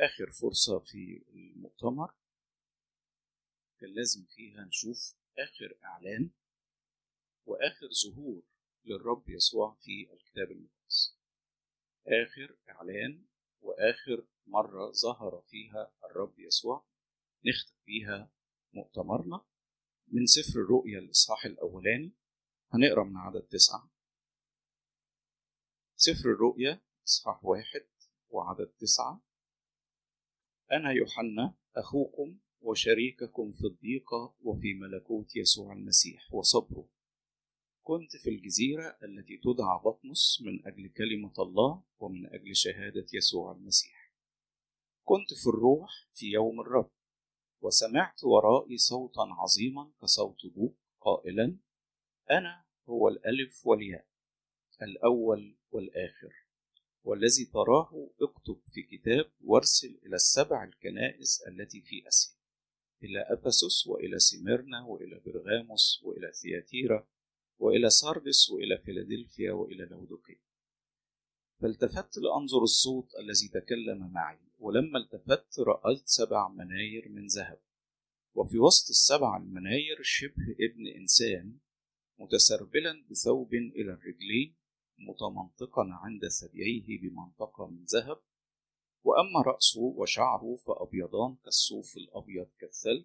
آخر فرصة في المؤتمر. كان لازم فيها نشوف آخر إعلان وآخر ظهور للرب يسوع في الكتاب المقدس. آخر إعلان وآخر مرة ظهر فيها الرب يسوع. نختم بيها مؤتمرنا. من سفر الرؤيا الإصحاح الأولاني هنقرأ من عدد تسعة. سفر الرؤيا إصحاح واحد وعدد تسعة. أنا يوحنا أخوكم وشريككم في الضيقة وفي ملكوت يسوع المسيح وصبره. كنت في الجزيرة التي تدعى بطمس من أجل كلمة الله ومن أجل شهادة يسوع المسيح. كنت في الروح في يوم الرب وسمعت ورائي صوتا عظيما كصوت بوق قائلا أنا هو الألف والياء الأول والآخر. والذي تراه اكتب في كتاب وارسل إلى السبع الكنائس التي في آسيا إلى أفسس وإلى سميرنا وإلى برغاموس وإلى ثياتيرا وإلى ساردس وإلى فيلادلفيا وإلى لودوكيا. فالتفت لأنظر الصوت الذي تكلم معي ولما التفت رأيت سبع مناير من ذهب وفي وسط السبع المناير شبه ابن إنسان متسربلا بثوب إلى الرجلين متمنطقا عند ثدييه بمنطقة من ذهب وأما رأسه وشعره فأبيضان كالصوف الأبيض كالثلج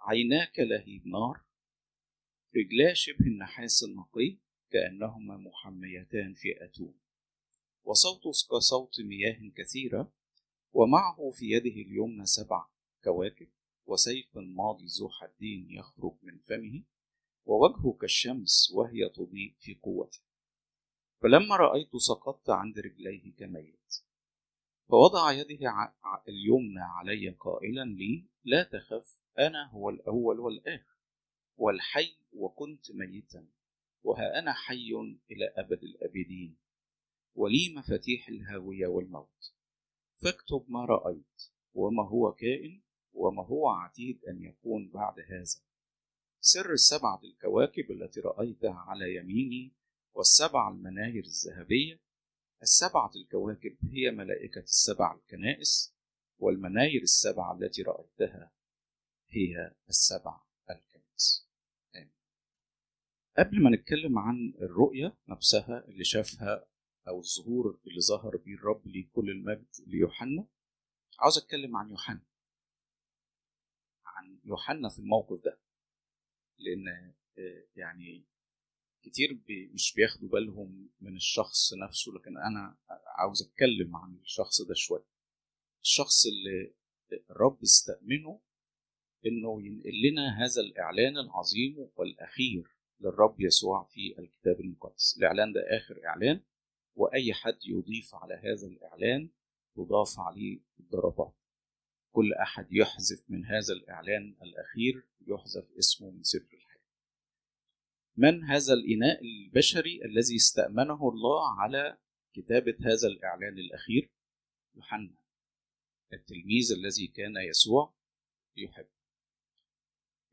عيناه كلهيب نار رجلاه شبه النحاس النقي كأنهما محميتان في أتون وصوته كصوت مياه كثيرة ومعه في يده اليمنى سبع كواكب وسيف ماضي ذو حدين يخرج من فمه ووجهه كالشمس وهي تضيء في قوته. فلما رأيت سقطت عند رجليه كميت فوضع يده اليمنى علي قائلا لي لا تخف أنا هو الأول والآخر والحي وكنت ميتا وها أنا حي إلى أبد الأبدين ولي مفاتيح الهاوية والموت. فاكتب ما رأيت وما هو كائن وما هو عتيد أن يكون بعد هذا. سر السبعة الكواكب التي رأيتها على يميني والسبع المناير الذهبية السبعة الكواكب هي ملائكة السبع الكنائس والمناير السبعة التي رأيتها هي السبع الكنائس. آمين. قبل ما نتكلم عن الرؤية نفسها اللي شافها أو الظهور اللي ظهر بيه الرب لكل المجد ليوحنا عاوز أتكلم عن يوحنا. عن يوحنا في الموقف ده. لأن يعني كتير بي مش بياخدوا بالهم من الشخص نفسه لكن أنا عاوز أتكلم عن الشخص ده شوية. الشخص اللي الرب استأمنه إنه ينقل لنا هذا الإعلان العظيم والأخير للرب يسوع في الكتاب المقدس. الإعلان ده آخر إعلان وأي حد يضيف على هذا الإعلان تضاف عليه الضربات. كل أحد يحذف من هذا الإعلان الأخير يحذف اسمه من سفر الحياة. من هذا الإناء البشري الذي استأمنه الله على كتابة هذا الإعلان الأخير؟ يوحنا. التلميذ الذي كان يسوع يحب.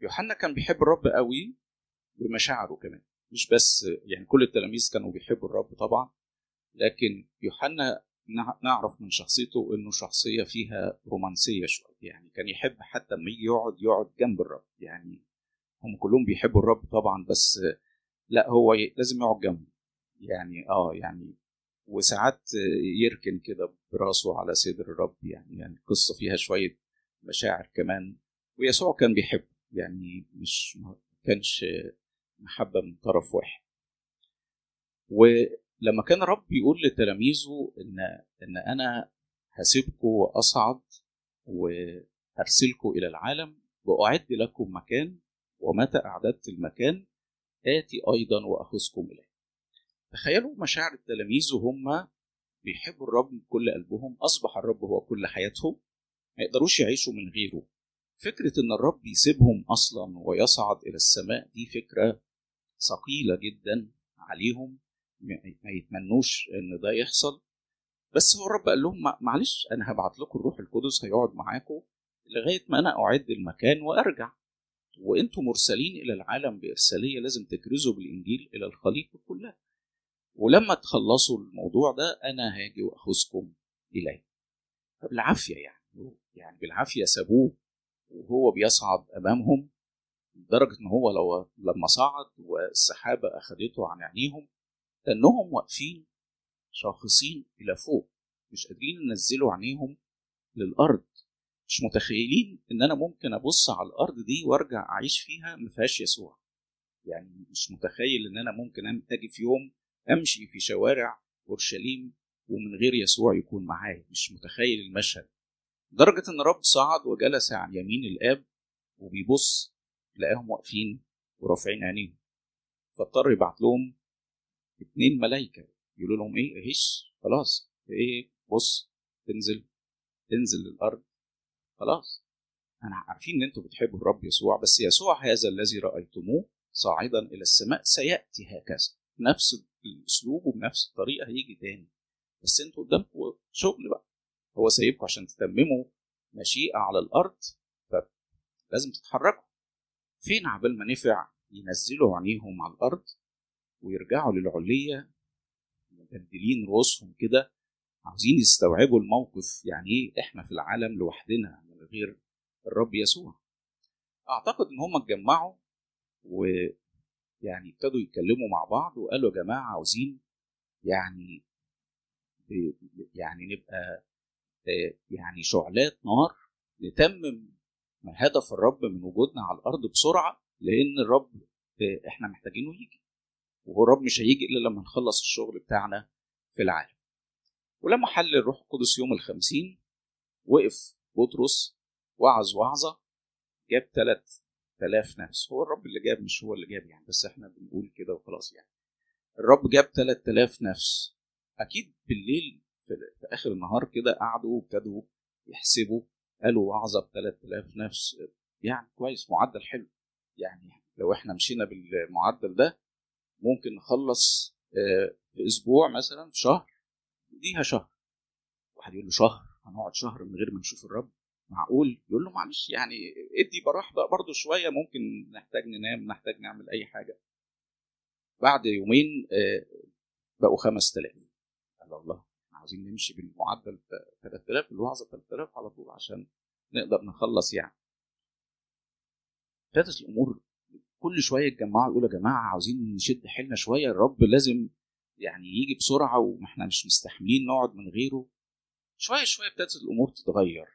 يوحنا كان بيحب الرب قوي بمشاعره كمان. مش بس يعني كل التلاميذ كانوا بيحبوا الرب طبعا لكن يوحنا نعرف من شخصيته إنه شخصية فيها رومانسية شوية. يعني كان يحب حتى لما يقعد يقعد جنب الرب. يعني هم كلهم بيحبوا الرب طبعا بس لا هو لازم يقعد جنبه. يعني آه يعني وساعات يركن كده براسه على صدر الرب يعني يعني القصة فيها شوية مشاعر كمان. ويسوع كان بيحب يعني مش ما كانش محبة من طرف واحد. ولما كان الرب يقول لتلاميذه إن إن أنا هسيبكم وأصعد وأرسلكم إلى العالم وأعد لكم مكان ومتى أعددت المكان آتي أيضا وأخذكم إليه. تخيلوا مشاعر التلاميذ وهم بيحبوا الرب بكل قلبهم أصبح الرب هو كل حياتهم ما يقدروش يعيشوا من غيره. فكرة إن الرب يسيبهم أصلا ويصعد إلى السماء دي فكرة ثقيلة جدا عليهم ما يتمنوش إن ده يحصل. بس هو الرب قال لهم معلش أنا هبعت لكم الروح القدس هيقعد معاكم لغاية ما أنا أعد المكان وأرجع. وأنتم مرسلين إلى العالم بارساليه لازم تكرزوا بالانجيل إلى الخليقه كلها. ولما تخلصوا الموضوع ده أنا هاجي واخذكم الي بالعافية يعني. يعني بالعافية سابوه وهو بيصعد أمامهم لدرجة إن هو لو لما صعد والسحابة أخذته عن عينيهم كأنهم واقفين شاخصين إلى فوق مش قادرين ينزلوا عينيهم للأرض. مش متخيلين إن أنا ممكن أبص على الأرض دي وأرجع أعيش فيها ما فيهاش يسوع. يعني مش متخيل إن أنا ممكن أجي في يوم أمشي في شوارع أورشليم ومن غير يسوع يكون معايا. مش متخيل المشهد. لدرجة إن رب صعد وجلس عن يمين الآب وبيبص لقاهم واقفين ورافعين عينيهم. فاضطر يبعت لهم اتنين ملايكة. يقولوا لهم إيه؟ هش خلاص. إيه؟ بص. تنزل. تنزل للأرض. خلاص. أنا عارفين إن أنتوا بتحبوا الرب يسوع بس يسوع هذا الذي رأيتموه صاعدا إلى السماء سيأتي هكذا. نفس الأسلوب وبنفس الطريقة هيجي تاني. بس أنتوا قدامكم شغل بقى. هو سايبكم عشان تتمموا مشيئة على الأرض فلازم تتحركوا. فين عبال ما نفع ينزلوا عينيهم على الأرض ويرجعوا للعليه مبدلين رؤوسهم كده عاوزين يستوعبوا الموقف. يعني إيه إحنا في العالم لوحدنا؟ غير الرب يسوع. أعتقد إن هم اتجمعوا ويعني ابتدوا يتكلموا مع بعض وقالوا يا جماعة عاوزين يعني يعني نبقى يعني شعلات نار نتمم هدف الرب من وجودنا على الأرض بسرعة لأن الرب إحنا محتاجينه يجي. وهو الرب مش هيجي إلا لما نخلص الشغل بتاعنا في العالم. ولما حل الروح القدس يوم الخمسين وقف بطرس وعظ وعظة جاب ثلاث آلاف نفس. هو الرب اللي جاب مش هو اللي جاب يعني بس إحنا بنقول كده وخلاص يعني. الرب جاب ثلاث آلاف نفس. أكيد بالليل في, آخر النهار كده قعدوا وابتدوا يحسبوا قالوا وعظة ب 3000 نفس. يعني كويس معدل حلو. يعني لو إحنا مشينا بالمعدل ده ممكن نخلص في أسبوع مثلا في شهر ديها شهر. واحد يقول له شهر؟ هنقعد شهر من غير ما نشوف الرب. معقول؟ يقول له معلش يعني ادي براح برضه شوية ممكن نحتاج ننام نحتاج نعمل أي حاجة. بعد يومين بقوا 5000 قال الله عاوزين نمشي بالمعدل 3000 الوعظه 3000 على طول عشان نقدر نخلص يعني. ابتدت الأمور كل شوية يتجمعوا يقولوا يا جماعة عاوزين نشد حيلنا شوية الرب لازم يعني يجي بسرعة وإحنا مش مستحملين نقعد من غيره. شوية شوية ابتدت الأمور تتغير.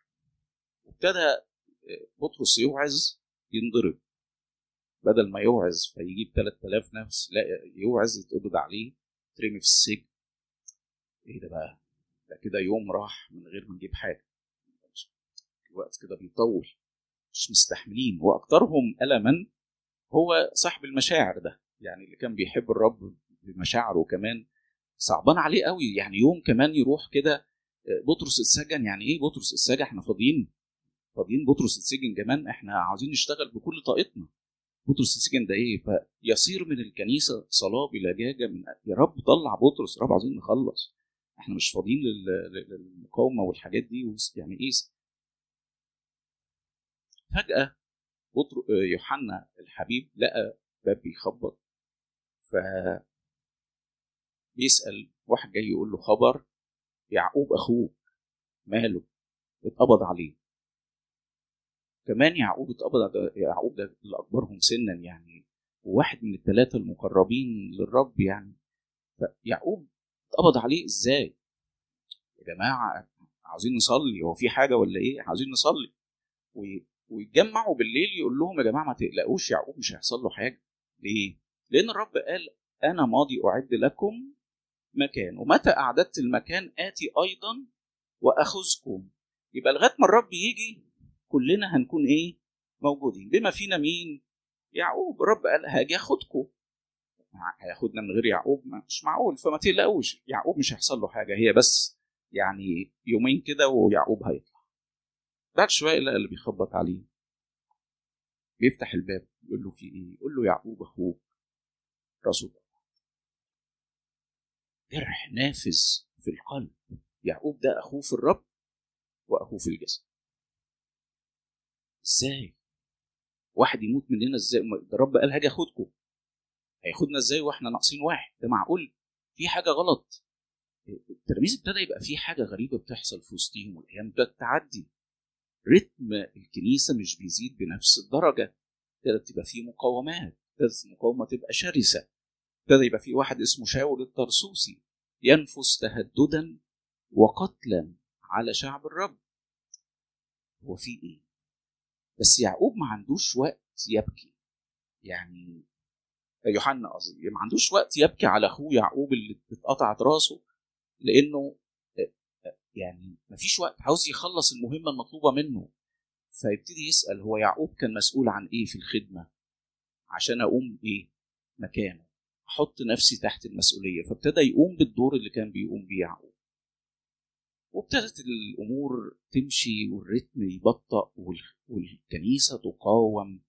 وابتدى بطرس يوعظ ينضرب. بدل ما يوعظ فيجيب 3000 نفس لا يوعظ يتقبض عليه ترمي في السجن. إيه ده بقى؟ ده كده يوم راح من غير ما نجيب حاجة. الوقت كده بيطول. مش مستحملين. واكثرهم ألما هو صاحب المشاعر ده. يعني اللي كان بيحب الرب بمشاعره كمان. صعبان عليه قوي. يعني يوم كمان يروح كده بطرس اتسجن. يعني إيه بطرس اتسجن؟ إحنا فاضيين. فاضيين. بطرس اتسجن كمان. إحنا عاوزين نشتغل بكل طاقتنا. بطرس اتسجن ده إيه؟ فيصير من الكنيسة صلاة بلجاجه من يا رب طلع بطرس. يا رب عاوزين نخلص. إحنا مش فاضيين للمقاومة والحاجات دي. يعني إيه؟ فجأة بطر يوحنا الحبيب لقى باب بيخبط ف بيسال واحد جاي يقول له خبر. يعقوب أخوك ماله اتقبض عليه. كمان يعقوب اتقبض يعقوب ده اللي أكبرهم سنا يعني وواحد من الثلاثه المقربين للرب يعني. فيعقوب اتقبض عليه إزاي؟ يا جماعة عاوزين نصلي هو في حاجة ولا إيه؟ عاوزين نصلي. ويتجمعوا بالليل يقول لهم يا جماعة ما تقلقوش يعقوب مش هيحصل له حاجة. ليه؟ لأن الرب قال أنا ماضي أعد لكم مكان. ومتى أعددت المكان آتي أيضا وأخذكم. يبقى لغاية ما الرب يجي كلنا هنكون إيه؟ موجودين. بما فينا مين؟ يعقوب. الرب قال هاجي أخدكم. هياخدنا من غير يعقوب؟ مش معقول. فما تقلقوش. يعقوب مش هيحصل له حاجة. هي بس يعني يومين كده ويعقوب هيطلع. بعد شوية لقى اللي بيخبط عليه. بيفتح الباب. يقول له في إيه؟ يقول له يعقوب أخوك. راسه جرح نافذ في القلب. يعقوب ده أخوه في الرب وأخوه في الجسد. إزاي؟ واحد يموت مننا إزاي؟ ده الرب قال هاجي أخدكم. هياخدنا إزاي وإحنا ناقصين واحد؟ ده معقول؟ في حاجة غلط. التلاميذ ابتدى يبقى في حاجة غريبة بتحصل في وسطهم والأيام ابتدت تعدي رتم الكنيسة مش بيزيد بنفس الدرجة. ابتدت تبقى في مقاومات. ابتدت المقاومه تبقى شرسة. ابتدى يبقى في واحد اسمه شاول الطرسوسي ينفس تهددا وقتلا على شعب الرب. هو في إيه؟ بس يعقوب ما عندوش وقت يبكي. يعني يوحنا قصدي ما عندوش وقت يبكي على أخوه يعقوب اللي اتقطعت راسه لأنه يعني ما فيش وقت عاوز يخلص المهمة المطلوبة منه. فيبتدي يسأل هو يعقوب كان مسؤول عن إيه في الخدمة؟ عشان أقوم إيه مكانه. أحط نفسي تحت المسؤولية فابتدى يقوم بالدور اللي كان بيقوم بيه يعقوب. وابتدت الأمور تمشي والريتم يبطأ والكنيسة تقاوم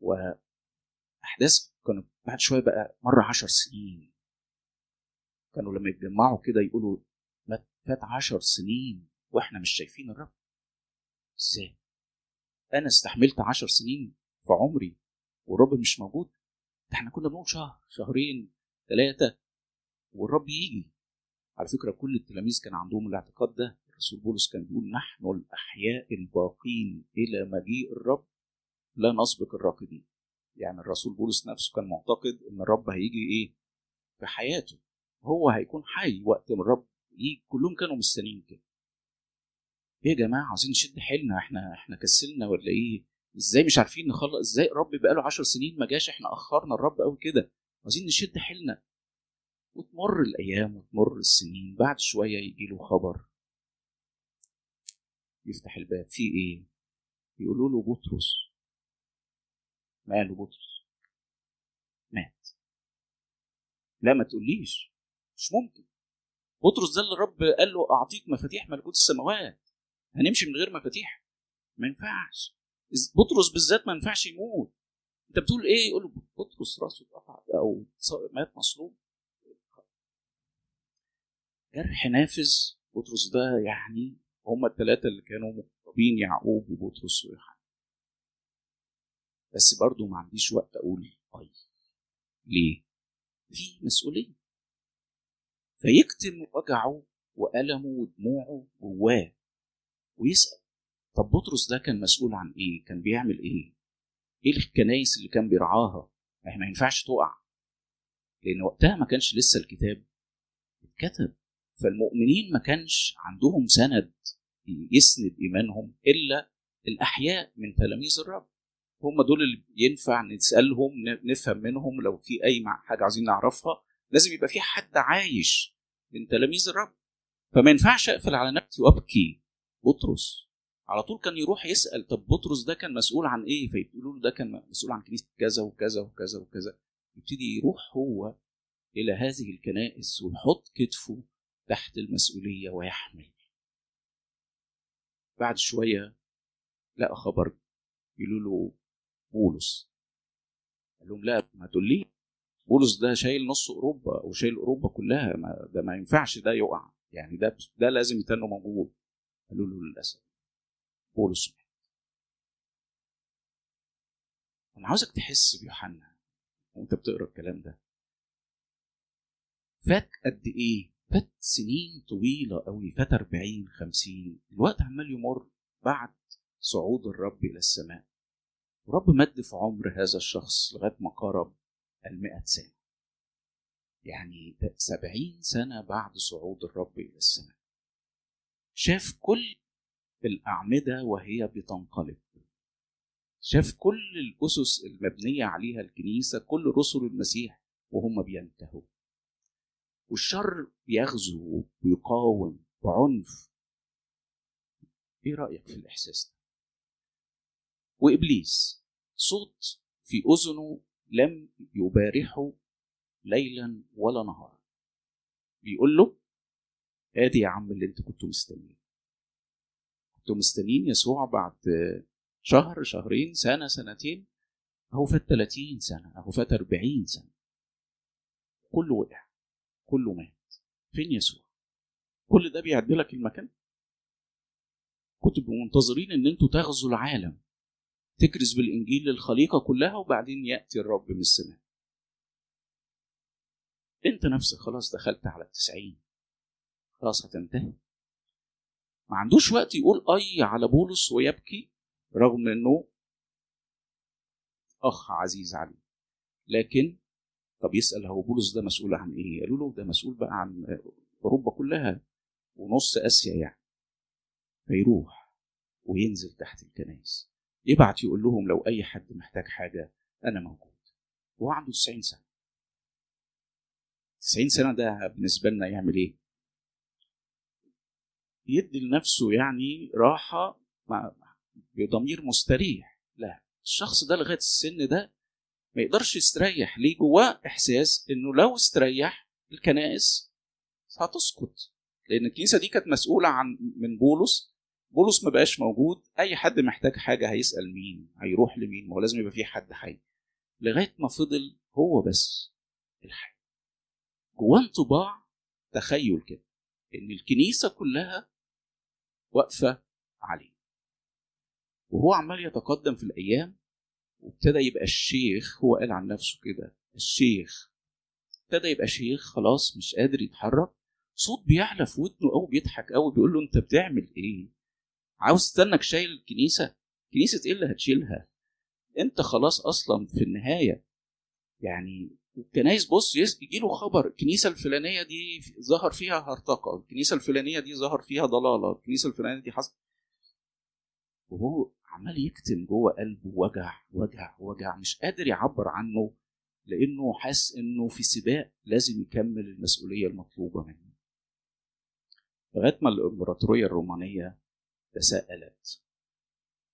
وأحداث كانوا بعد شوية بقى مرة عشر سنين. كانوا لما يتجمعوا كده يقولوا فات عشر سنين وإحنا مش شايفين الرب. إزاي؟ أنا استحملت عشر سنين في عمري والرب مش موجود. ده إحنا كنا بنقول شهر شهرين ثلاثة والرب يجي. على فكرة كل التلاميذ كان عندهم الاعتقاد ده. الرسول بولس كان بيقول نحن الأحياء الباقين إلى مجيء الرب لا نسبق الراكدين يعني الرسول بولس نفسه كان معتقد إن الرب هيجي إيه؟ في حياته. هو هيكون حي وقت ما الرب يجي. كلهم كانوا مستنيين كده. إيه يا جماعة؟ عايزين نشد حيلنا. إحنا إحنا كسلنا ولا إيه؟ إزاي مش عارفين نخلص إزاي الرب بقاله عشر سنين ما جاش إحنا أخرنا الرب قوي كده. عايزين نشد حيلنا. وتمر الأيام وتمر السنين بعد شوية يجي له خبر. يفتح الباب. في إيه؟ يقولوا له بطرس. ماله بطرس؟ مات. لا ما تقوليش. مش ممكن. بطرس ده اللي الرب قال له أعطيك مفاتيح ملكوت السماوات. هنمشي من غير مفاتيح. ما ينفعش. بطرس بالذات ما ينفعش يموت. انت بتقول إيه؟ يقول له بطرس راسه اتقطع أو مات مصلوب. جرح نافذ بطرس ده يعني هما الثلاثة اللي كانوا مقربين يعقوب وبطرس ويوحنا. بس برضو ما عنديش وقت أقول اي ليه؟ في مسؤولية. فيكتم وجعه وألمه ودموعه جواه ويسأل. طب بطرس ده كان مسؤول عن إيه؟ كان بيعمل إيه؟ إيه الكنايس اللي كان بيرعاها؟ ما ينفعش تقع لأن وقتها ما كانش لسه الكتاب اتكتب فالمؤمنين ما كانش عندهم سند يسند إيمانهم إلا الأحياء من تلاميذ الرب هم دول اللي ينفع نسألهم نفهم منهم لو في أي حاجة عايزين نعرفها لازم يبقى في حد عايش من تلاميذ الرب فما ينفعش أقفل على نفسي وأبكي بطرس على طول كان يروح يسأل طب بطرس ده كان مسؤول عن إيه؟ فيقولوا له ده كان مسؤول عن كنيسة كذا وكذا وكذا وكذا. يبتدي يروح هو إلى هذه الكنائس ويحط كتفه تحت المسؤولية ويحمل. بعد شوية لقى خبر يقولوا له بولس. قال لهم لا ما تقول لي بولس ده شايل نص أوروبا أو شايل أوروبا كلها ما ده ما ينفعش ده يقع. يعني ده ده لازم يتنه موجود قالوا له للأسف. بولس أنا عاوزك تحس بيوحنا. وأنت بتقرأ الكلام ده. فات قد إيه؟ فات سنين طويلة قوي فات 40 50 الوقت عمال يمر بعد صعود الرب إلى السماء. ورب مد في عمر هذا الشخص لغاية ما قارب المئة سنة. يعني سبعين سنة بعد صعود الرب إلى السماء. شاف كل الأعمدة وهي بتنقلب. شاف كل الأسس المبنية عليها الكنيسة كل رسل المسيح وهم بينتهوا. والشر بيغزو ويقاوم بعنف. إيه رأيك في الإحساس ده؟ وإبليس صوت في أذنه لم يبارحه ليلا ولا نهارا. بيقول له آدي يا عم اللي أنت كنتوا مستنيين كنتوا مستنيين يسوع بعد شهر شهرين سنة سنتين. اهو فات 30 سنة اهو فات 40 سنة. كله وقع كله مات. فين يسوع؟ كل ده بيعدلك المكان؟ كنتوا منتظرين إن أنتوا تغزوا العالم تكرز بالإنجيل للخليقة كلها وبعدين يأتي الرب من السماء. أنت نفسك خلاص دخلت على التسعين. خلاص هتنتهي. ما عندوش وقت يقول أي على بولس ويبكي رغم إنه أخ عزيز عليه لكن طب يسأل هو بولس ده مسؤول عن إيه؟ قالوا له ده مسؤول بقى عن أوروبا كلها ونص آسيا يعني. فيروح وينزل تحت الكنائس. يبعت يقول لهم لو أي حد محتاج حاجة أنا موجود. وهو عنده 90 سنة. 90 سنة ده بالنسبة لنا يعمل إيه؟ يدي لنفسه يعني راحة مع بضمير مستريح لا الشخص ده لغاية السن ده ما يقدرش يستريح. ليه؟ جواه إحساس إنه لو استريح الكنائس هتسقط. لأن الكنيسة دي كانت مسؤولة عن من بولس. بولس ما بقاش موجود. أي حد محتاج حاجة هيسأل مين؟ هيروح لمين؟ ما هو لازم يبقى في حد حي. لغاية ما فضل هو بس الحي. جواه انطباع تخيل كده إن الكنيسة كلها واقفه عليه. وهو عمال يتقدم في الأيام وابتدى يبقى الشيخ هو قال عن نفسه كده الشيخ. ابتدى يبقى شيخ خلاص مش قادر يتحرك صوت بيعلى في ودنه قوي بيضحك قوي بيقول له أنت بتعمل إيه؟ عاوز تستنك شايل الكنيسة؟ كنيسة إيه اللي هتشيلها؟ أنت خلاص أصلا في النهاية يعني الكنايس بص يجي له خبر الكنيسة الفلانية دي ظهر فيها هرطقة الكنيسة الفلانية دي ظهر فيها ضلالة الكنيسة الفلانية دي حصل. وهو عمال يكتم جوه قلبه وجع وجع وجع مش قادر يعبر عنه لأنه حاسس إنه في سباق لازم يكمل المسؤولية المطلوبة منه. لغاية ما الإمبراطورية الرومانية تساءلت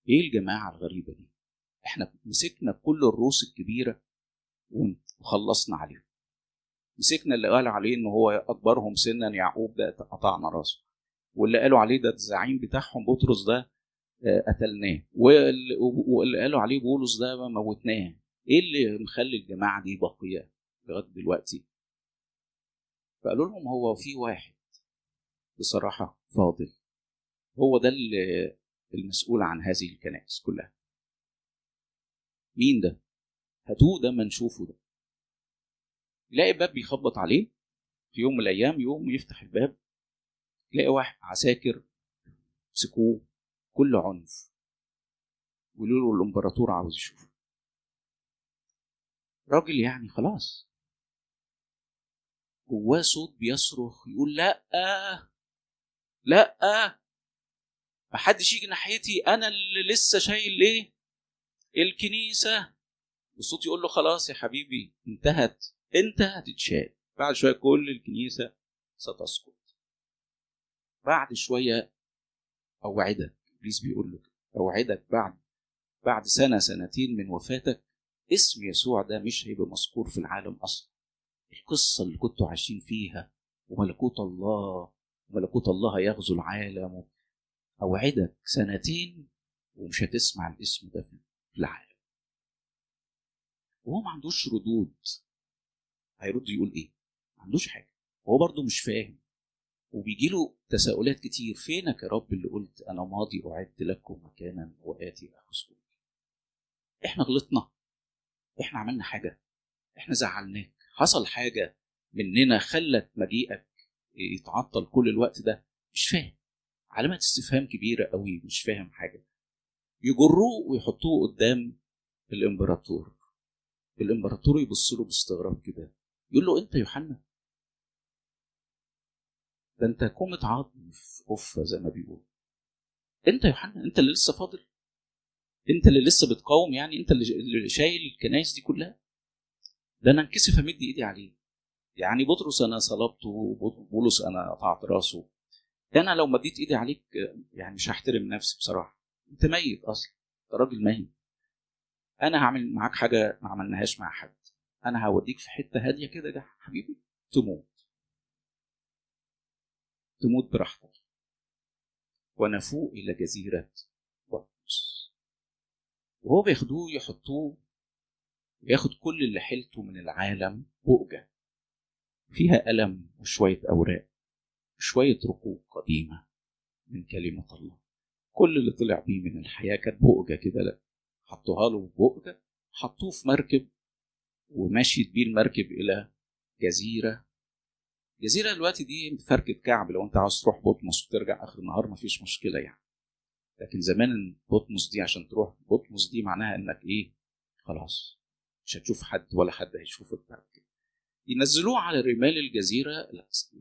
إيه الجماعة الغريبة دي؟ إحنا مسكنا كل الروس الكبيرة وخلصنا عليهم. مسكنا اللي قال عليه إن هو أكبرهم سنا يعقوب ده قطعنا راسه. واللي قالوا عليه ده الزعيم بتاعهم بطرس ده قتلناه. واللي قالوا عليه بولس ده موتناه. إيه اللي مخلي الجماعة دي باقيه لغاية دلوقتي؟ فقالوا لهم هو في واحد بصراحة فاضل. هو ده اللي المسؤول عن هذه الكنائس كلها. مين ده؟ هاتوه ده ما نشوفه ده. يلاقي باب بيخبط عليه في يوم من الأيام يوم يفتح الباب يلاقي واحد عساكر مسكوه كل عنف. ويقولوا له الإمبراطور عاوز يشوفه. راجل يعني خلاص. جواه صوت بيصرخ يقول لأ لأ محدش يجي ناحيتي أنا اللي لسه شايل ليه الكنيسة. والصوت يقول له خلاص يا حبيبي انتهت. انت هتتشال. بعد شوية كل الكنيسة ستسقط. بعد شوية أوعدك ابليس بيقول له أوعدك بعد بعد سنة سنتين من وفاتك اسم يسوع ده مش هيبقى مذكور في العالم أصلا. القصة اللي كنتوا عايشين فيها وملكوت الله وملكوت الله يغزو العالم أوعدك سنتين ومش هتسمع الاسم ده في العالم. وهو ما عندوش ردود. هيرد يقول إيه؟ ما عندوش حاجة. هو برضه مش فاهم. وبيجي له تساؤلات كتير. فينك يا رب اللي قلت أنا ماضي أعد لكم مكانا وآتي اخذكم إحنا غلطنا. إحنا عملنا حاجة. إحنا زعلناك. حصل حاجة مننا خلت مجيئك يتعطل كل الوقت ده؟ مش فاهم. علامات استفهام كبيرة قوي. مش فاهم حاجة. يجروه ويحطوه قدام الإمبراطور. الإمبراطور يبص له باستغراب كده. يقول له أنت يوحنا. ده أنت كومة عظم في قفة زي ما بيقولوا. أنت يوحنا أنت اللي لسه فاضل. أنت اللي لسه بتقاوم يعني أنت اللي شايل الكنايس دي كلها. ده أنا انكسف أمد إيدي عليه. يعني بطرس أنا صلبته بولس أنا قطعت رأسه. ده أنا لو مديت إيدي عليك يعني مش هحترم نفسي بصراحة. أنت ميت أصلا. أنت راجل ميت. أنا هعمل معاك حاجة ما عملناهاش مع حد. أنا هوديك في حتة هادية كده يا حبيبي تموت. تموت براحتك. ونفوق إلى جزيرة بطرس وهو بياخدوه يحطوه وياخد كل اللي حيلته من العالم بؤجة. فيها ألم وشوية أوراق وشوية رقوق قديمة من كلمة الله. كل اللي طلع بيه من الحياة كانت بؤجة كده حطوها له بؤجة حطوه في مركب ومشيت بيه المركب إلى جزيرة. الجزيره دلوقتي دي فركه كعب لو أنت عاوز تروح بطمس وترجع آخر النهار مفيش مشكلة يعني. لكن زمان بطمس دي عشان تروح بطمس دي معناها إنك إيه؟ خلاص مش هتشوف حد ولا حد هيشوفك بعد كده ينزلوه على رمال الجزيرة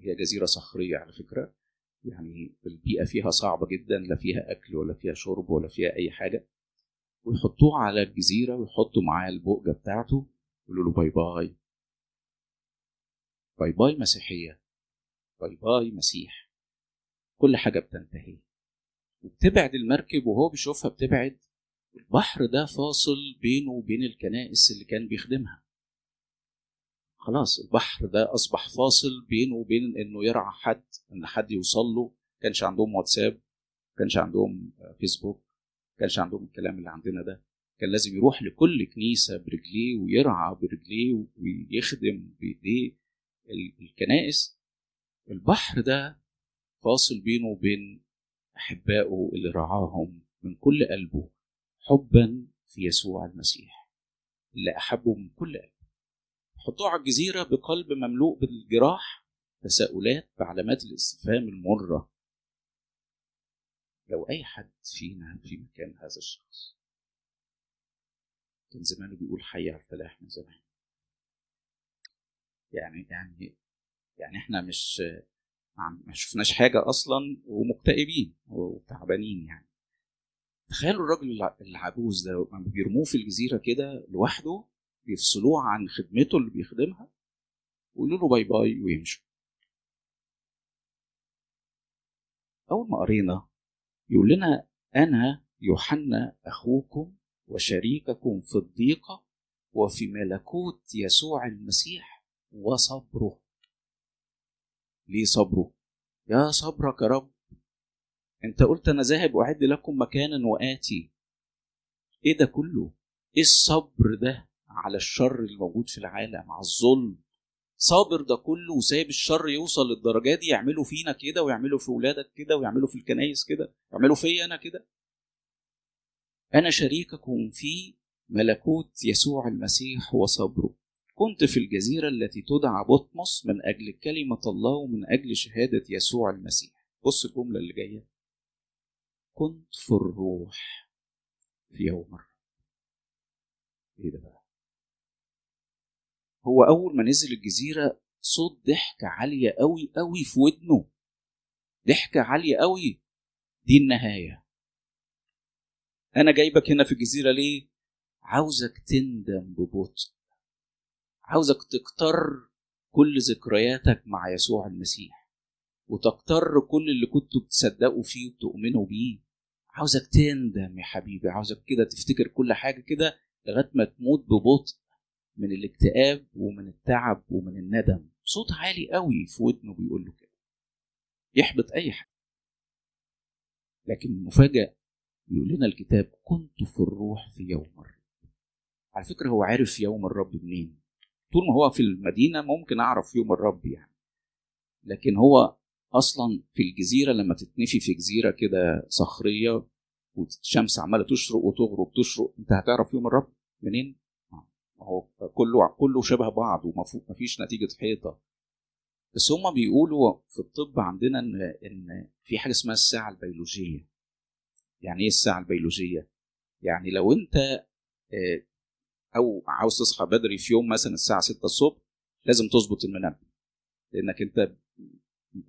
هي جزيرة صخرية على فكرة. يعني البيئة فيها صعبة جدا لا فيها أكل ولا فيها شرب ولا فيها أي حاجة. ويحطوه على الجزيرة ويحطوا معاه البؤجه بتاعته. يقولوا له bye bye. bye bye مسيحية. bye bye مسيح. كل حاجة بتنتهي. وبتبعد المركب وهو بيشوفها بتبعد. البحر ده فاصل بينه وبين الكنائس اللي كان بيخدمها. خلاص البحر ده أصبح فاصل بينه وبين إنه يرعى حد إن حد يوصل له. كانش عندهم واتساب كانش عندهم فيسبوك كانش عندهم الكلام اللي عندنا ده. كان لازم يروح لكل كنيسة برجليه ويرعى برجليه ويخدم بإيديه الكنائس. البحر ده فاصل بينه وبين أحبائه اللي رعاهم من كل قلبه حبا في يسوع المسيح اللي أحبه من كل قلبه. حطوه على الجزيرة بقلب مملوء بالجراح تساؤلات بعلامات الاستفهام المرة. لو أي حد فينا في مكان هذا الشخص كان زمانه بيقول حي على الفلاح من زمان. يعني يعني يعني إحنا مش ما شفناش حاجة أصلا ومكتئبين وتعبانين يعني. تخيلوا الراجل العجوز ده لما بيرموه في الجزيرة كده لوحده بيفصلوه عن خدمته اللي بيخدمها ويقولوا له باي باي ويمشوا. أول ما قرينا يقول لنا أنا يوحنا أخوكم وشريككم في الضيقة وفي ملكوت يسوع المسيح وصبره. ليه صبره؟ يا صبرك يا رب. انت قلت أنا ذاهب اعد لكم مكانا واتي. إيه ده كله؟ إيه الصبر ده على الشر الموجود في العالم على الظلم؟ صابر ده كله وسايب الشر يوصل للدرجة دي يعملوا فينا كده ويعملوا في ولادك كده ويعملوا في الكنايس كده يعملوا فيا أنا كده. أنا شريككم في ملكوت يسوع المسيح وصبره. كنت في الجزيرة التي تدعى بطمس من أجل كلمة الله ومن أجل شهادة يسوع المسيح. بص الجملة اللي جاية. كنت في الروح في يوم الرب إيه ده بقى؟ هو أول ما نزل الجزيرة صوت ضحكة عالية أوي أوي في ودنه. ضحكة عالية أوي. دي النهاية. أنا جايبك هنا في الجزيرة ليه؟ عاوزك تندم ببطء. عاوزك تكتر كل ذكرياتك مع يسوع المسيح. وتكتر كل اللي كنتوا بتصدقوا فيه وتؤمنوا بيه. عاوزك تندم يا حبيبي. عاوزك كده تفتكر كل حاجة كده لغاية ما تموت ببطء من الاكتئاب ومن التعب ومن الندم. صوت عالي قوي في ودنه بيقول له كده. يحبط أي حد. لكن المفاجأة يقول لنا الكتاب كنت في الروح في يوم الرب على فكرة هو عارف يوم الرب منين. طول ما هو في المدينة ممكن أعرف يوم الرب يعني. لكن هو أصلا في الجزيرة لما تتنفي في جزيرة كده صخرية والشمس عمالة تشرق وتغرب تشرق أنت هتعرف يوم الرب منين؟ هو كله كله شبه بعض ومفيش نتيجة حيطة. بس هما بيقولوا في الطب عندنا إن إن في حاجة اسمها الساعة البيولوجية. يعني إيه الساعة البيولوجية؟ يعني لو أنت أو عاوز تصحى بدري في يوم مثلا الساعة 6 الصبح لازم تظبط المنبه لأنك أنت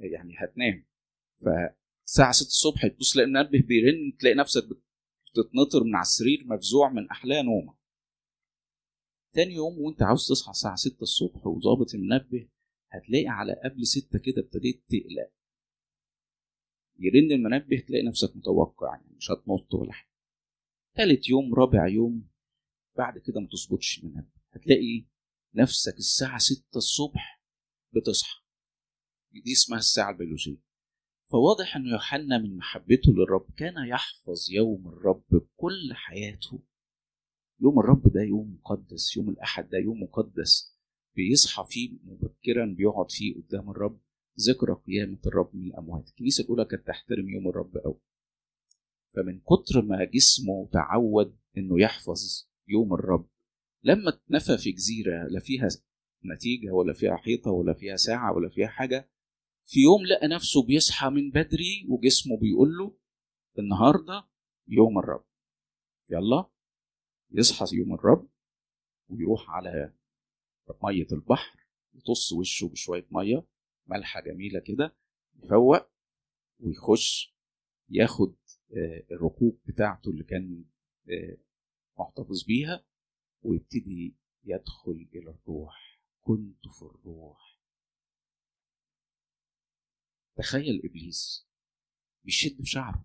يعني هتنام. فالساعة 6 الصبح تبص تلاقي المنبه بيرن تلاقي نفسك بتتنطر من على السرير مفزوع من أحلى نومك. تاني يوم وأنت عاوز تصحى الساعة 6 الصبح وظابط المنبه هتلاقي على قبل 6 كده ابتديت تقلق. يرن المنبه تلاقي نفسك متوقع يعني مش هتنط ولا حاجة. تالت يوم رابع يوم بعد كده ما تظبطش المنبه. هتلاقي نفسك الساعة 6 الصبح بتصحى. دي اسمها الساعة البيولوجية. فواضح أن يوحنا من محبته للرب كان يحفظ يوم الرب بكل حياته. يوم الرب ده يوم مقدس يوم الأحد ده يوم مقدس بيصحى فيه مبكرا بيقعد فيه قدام الرب. ذكرى قيامة الرب من الأموات. الكنيسة الأولى كانت تحترم يوم الرب أوي. فمن كتر ما جسمه تعود إنه يحفظ يوم الرب لما اتنفى في جزيرة لا فيها نتيجة ولا فيها حيطة ولا فيها ساعة ولا فيها حاجة في يوم لقى نفسه بيصحى من بدري وجسمه بيقول له النهاردة يوم الرب. يلا يصحى يوم الرب ويروح على مية البحر يطص وشه بشوية مية ملحة جميلة كده يفوق ويخش ياخد الركوب بتاعته اللي كان محتفظ بيها ويبتدي يدخل إلى الروح كنت في الروح. تخيل إبليس بيشد في شعره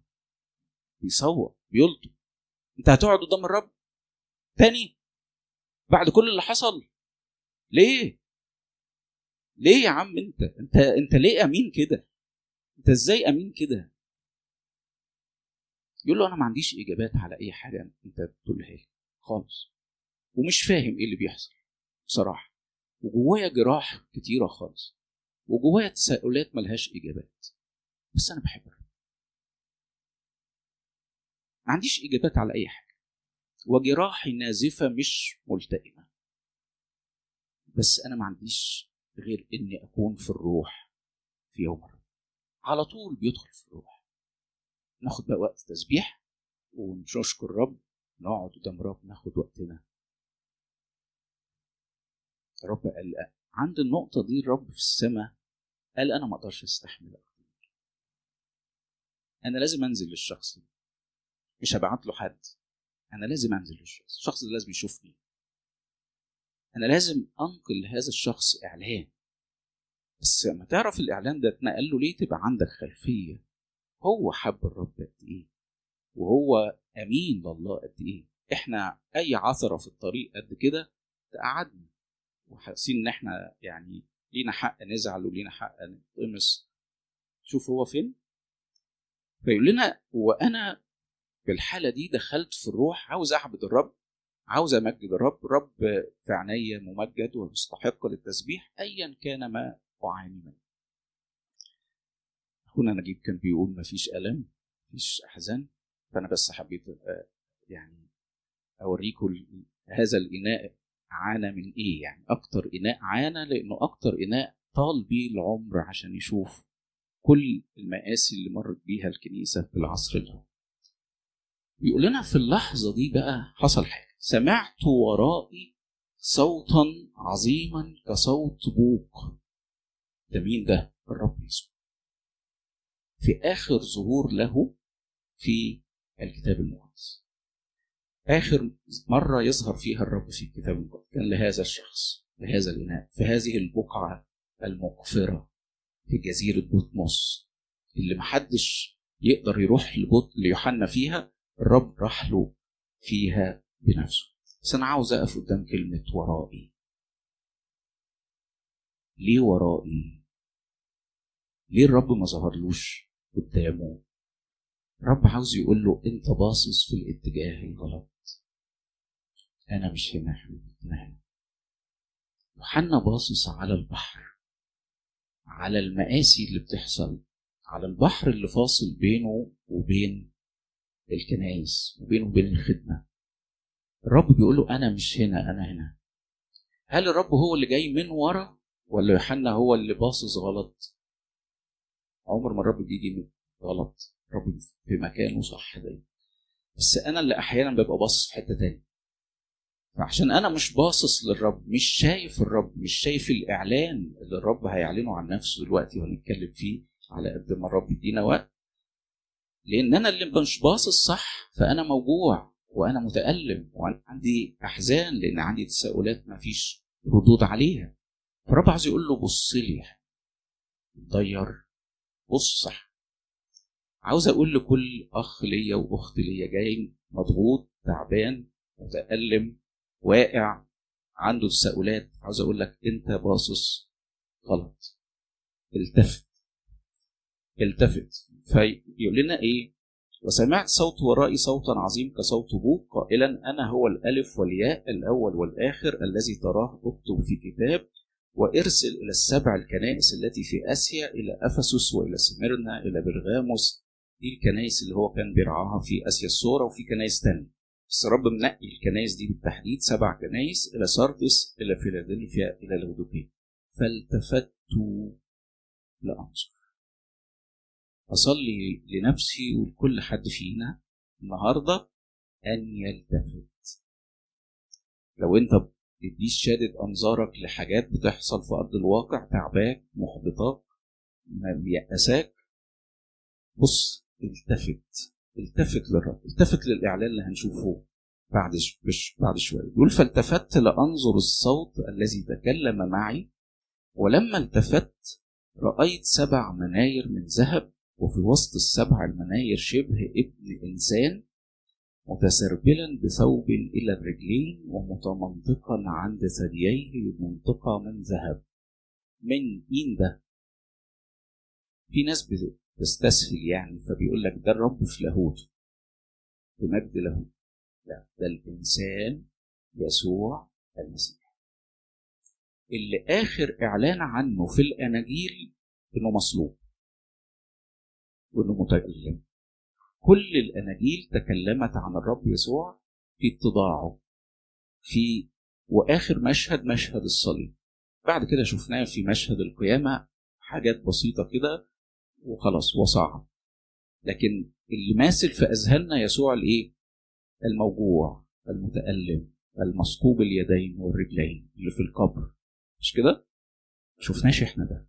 بيصوت بيلطم أنت هتقعد قدام الرب تاني بعد كل اللي حصل؟ ليه؟ ليه يا عم انت؟ انت انت ليه أمين كده؟ انت إزاي أمين كده؟ يقول له أنا ما عنديش إجابات على أي حاجة أنت بتقولها لي خالص. ومش فاهم إيه اللي بيحصل بصراحة. وجوايا جراح كتيرة خالص. وجوايا تساؤلات ملهاش إجابات. بس أنا بحب الرب ما عنديش إجابات على أي حاجة. وجراحي نازفة مش ملتئمة. بس أنا ما عنديش غير إني أكون في الروح في يوم الرب على طول بيدخل في الروح. ناخد بقى وقت تسبيح ونشكر الرب نقعد قدام الرب ناخد وقتنا. الرب قال عند النقطة دي الرب في السماء قال أنا ما أقدرش أستحمل أكتر. أنا لازم أنزل للشخص ده. مش هبعت له حد. أنا لازم أنزل للشخص الشخص ده لازم يشوفني. أنا لازم أنقل لهذا الشخص إعلان. بس لما تعرف الإعلان ده اتنقل له ليه تبقى عندك خلفية؟ هو حب الرب قد إيه؟ وهو أمين لله قد إيه؟ إحنا أي عثرة في الطريق قد كده تقعدنا. وحاسين إن إحنا يعني لينا حق نزعل ولينا حق نتقمص. شوف هو فين؟ فيقول لنا وأنا في الحالة دي دخلت في الروح عاوز أعبد الرب. عاوز أمجد الرب الرب في عينيا ممجد ومستحق للتسبيح أيا كان ما أعاني منه. أخونا نجيب كان بيقول مفيش ألم مفيش أحزان. فأنا بس حبيت يعني أوريكم هذا الإناء عانى من إيه؟ يعني أكتر إناء عانى لأنه أكتر إناء طال بيه العمر عشان يشوف كل المآسي اللي مرت بيها الكنيسة في العصر ده بيقول لنا في اللحظة دي بقى حصل حاجة. سمعت ورائي صوتا عظيما كصوت بوق. ده مين ده؟ الرب يسوع. في آخر ظهور له في الكتاب المقدس. آخر مرة يظهر فيها الرب في الكتاب المقدس كان لهذا الشخص لهذا الإناء في هذه البقعة المقفرة في جزيرة بطمس اللي محدش يقدر يروح لبط ليوحنا فيها. الرب راح له فيها بنفسه. بس أنا عاوز أقف قدام كلمة ورائي. ليه ورائي؟ ليه الرب ما ظهرلوش قدامه؟ الرب عاوز يقول له أنت باصص في الاتجاه الغلط. أنا مش هنا أنا هنا. يوحنا باصص على البحر على المآسي اللي بتحصل على البحر اللي فاصل بينه وبين الكنائس وبينه وبين الخدمة. الرب بيقول له أنا مش هنا أنا هنا. هل الرب هو اللي جاي من ورا ولا يوحنا هو اللي باصص غلط؟ عمر ما الرب بيجي غلط. الرب في مكانه صح دايما بس أنا اللي أحيانا ببقى باصص في حتة تاني فعشان أنا مش باصص للرب مش شايف الرب مش شايف الإعلان اللي الرب هيعلنه عن نفسه دلوقتي وهنتكلم فيه على قد ما الرب يدينا وقت. لأن أنا اللي مش باصص صح فأنا موجوع. وأنا متألم وأنا عندي أحزان لأن عندي تساؤلات ما فيش ردود عليها. فالرب عايز يقول له بص لي. اتغير بص. صح عاوز أقول لكل أخ ليا وأخت ليا جاي مضغوط تعبان متألم واقع عنده تساؤلات. عاوز أقول لك أنت باصص غلط. التفت. التفت. فيقول لنا إيه؟ وسمعت صوت ورائي صوتا عظيم كصوت بوق قائلا أنا هو الألف والياء الأول والآخر الذي تراه اكتب في كتاب وارسل إلى السبع الكنائس التي في آسيا إلى أفسس وإلى سميرنا إلى برغاموس دي الكنائس اللي هو كان بيرعاها في آسيا الصغرى وفي كنائس تانية. بس الرب منقي الكنايس دي بالتحديد سبع كنايس إلى ساردس إلى فيلادلفيا إلى لاودكية فالتفت لانظر أصلي لنفسي ولكل حد فينا النهارده أن يلتفت. لو أنت ابليس شادد أنظارك لحاجات بتحصل في أرض الواقع تعباك محبطاك ميأساك بص التفت. التفت للرب. التفت للإعلان اللي هنشوفه بعد. بعد شوية. يقول فالتفت لأنظر الصوت الذي تكلم معي ولما التفت رأيت سبع مناير من ذهب وفي وسط السبع المناير شبه ابن إنسان متسربلا بثوب إلى الرجلين ومتمنطقا عند ثدييه بمنطقة من ذهب. من مين ده؟ في ناس بتستسهل يعني فبيقول لك ده الرب في لاهوته بمجد لاهوت. لا ده الإنسان يسوع المسيح. اللي آخر إعلان عنه في الأناجيل إنه مصلوب. وانه متألم كل الأناجيل تكلمت عن الرب يسوع في اتضاعه في وآخر مشهد مشهد الصليب. بعد كده شفناه في مشهد القيامة حاجات بسيطة كده وخلاص وصعد. لكن اللي ماسل في أذهاننا يسوع الإيه؟ الموجوع المتألم المصقوب اليدين والرجلين اللي في القبر. مش كده؟ شفناش إحنا ده.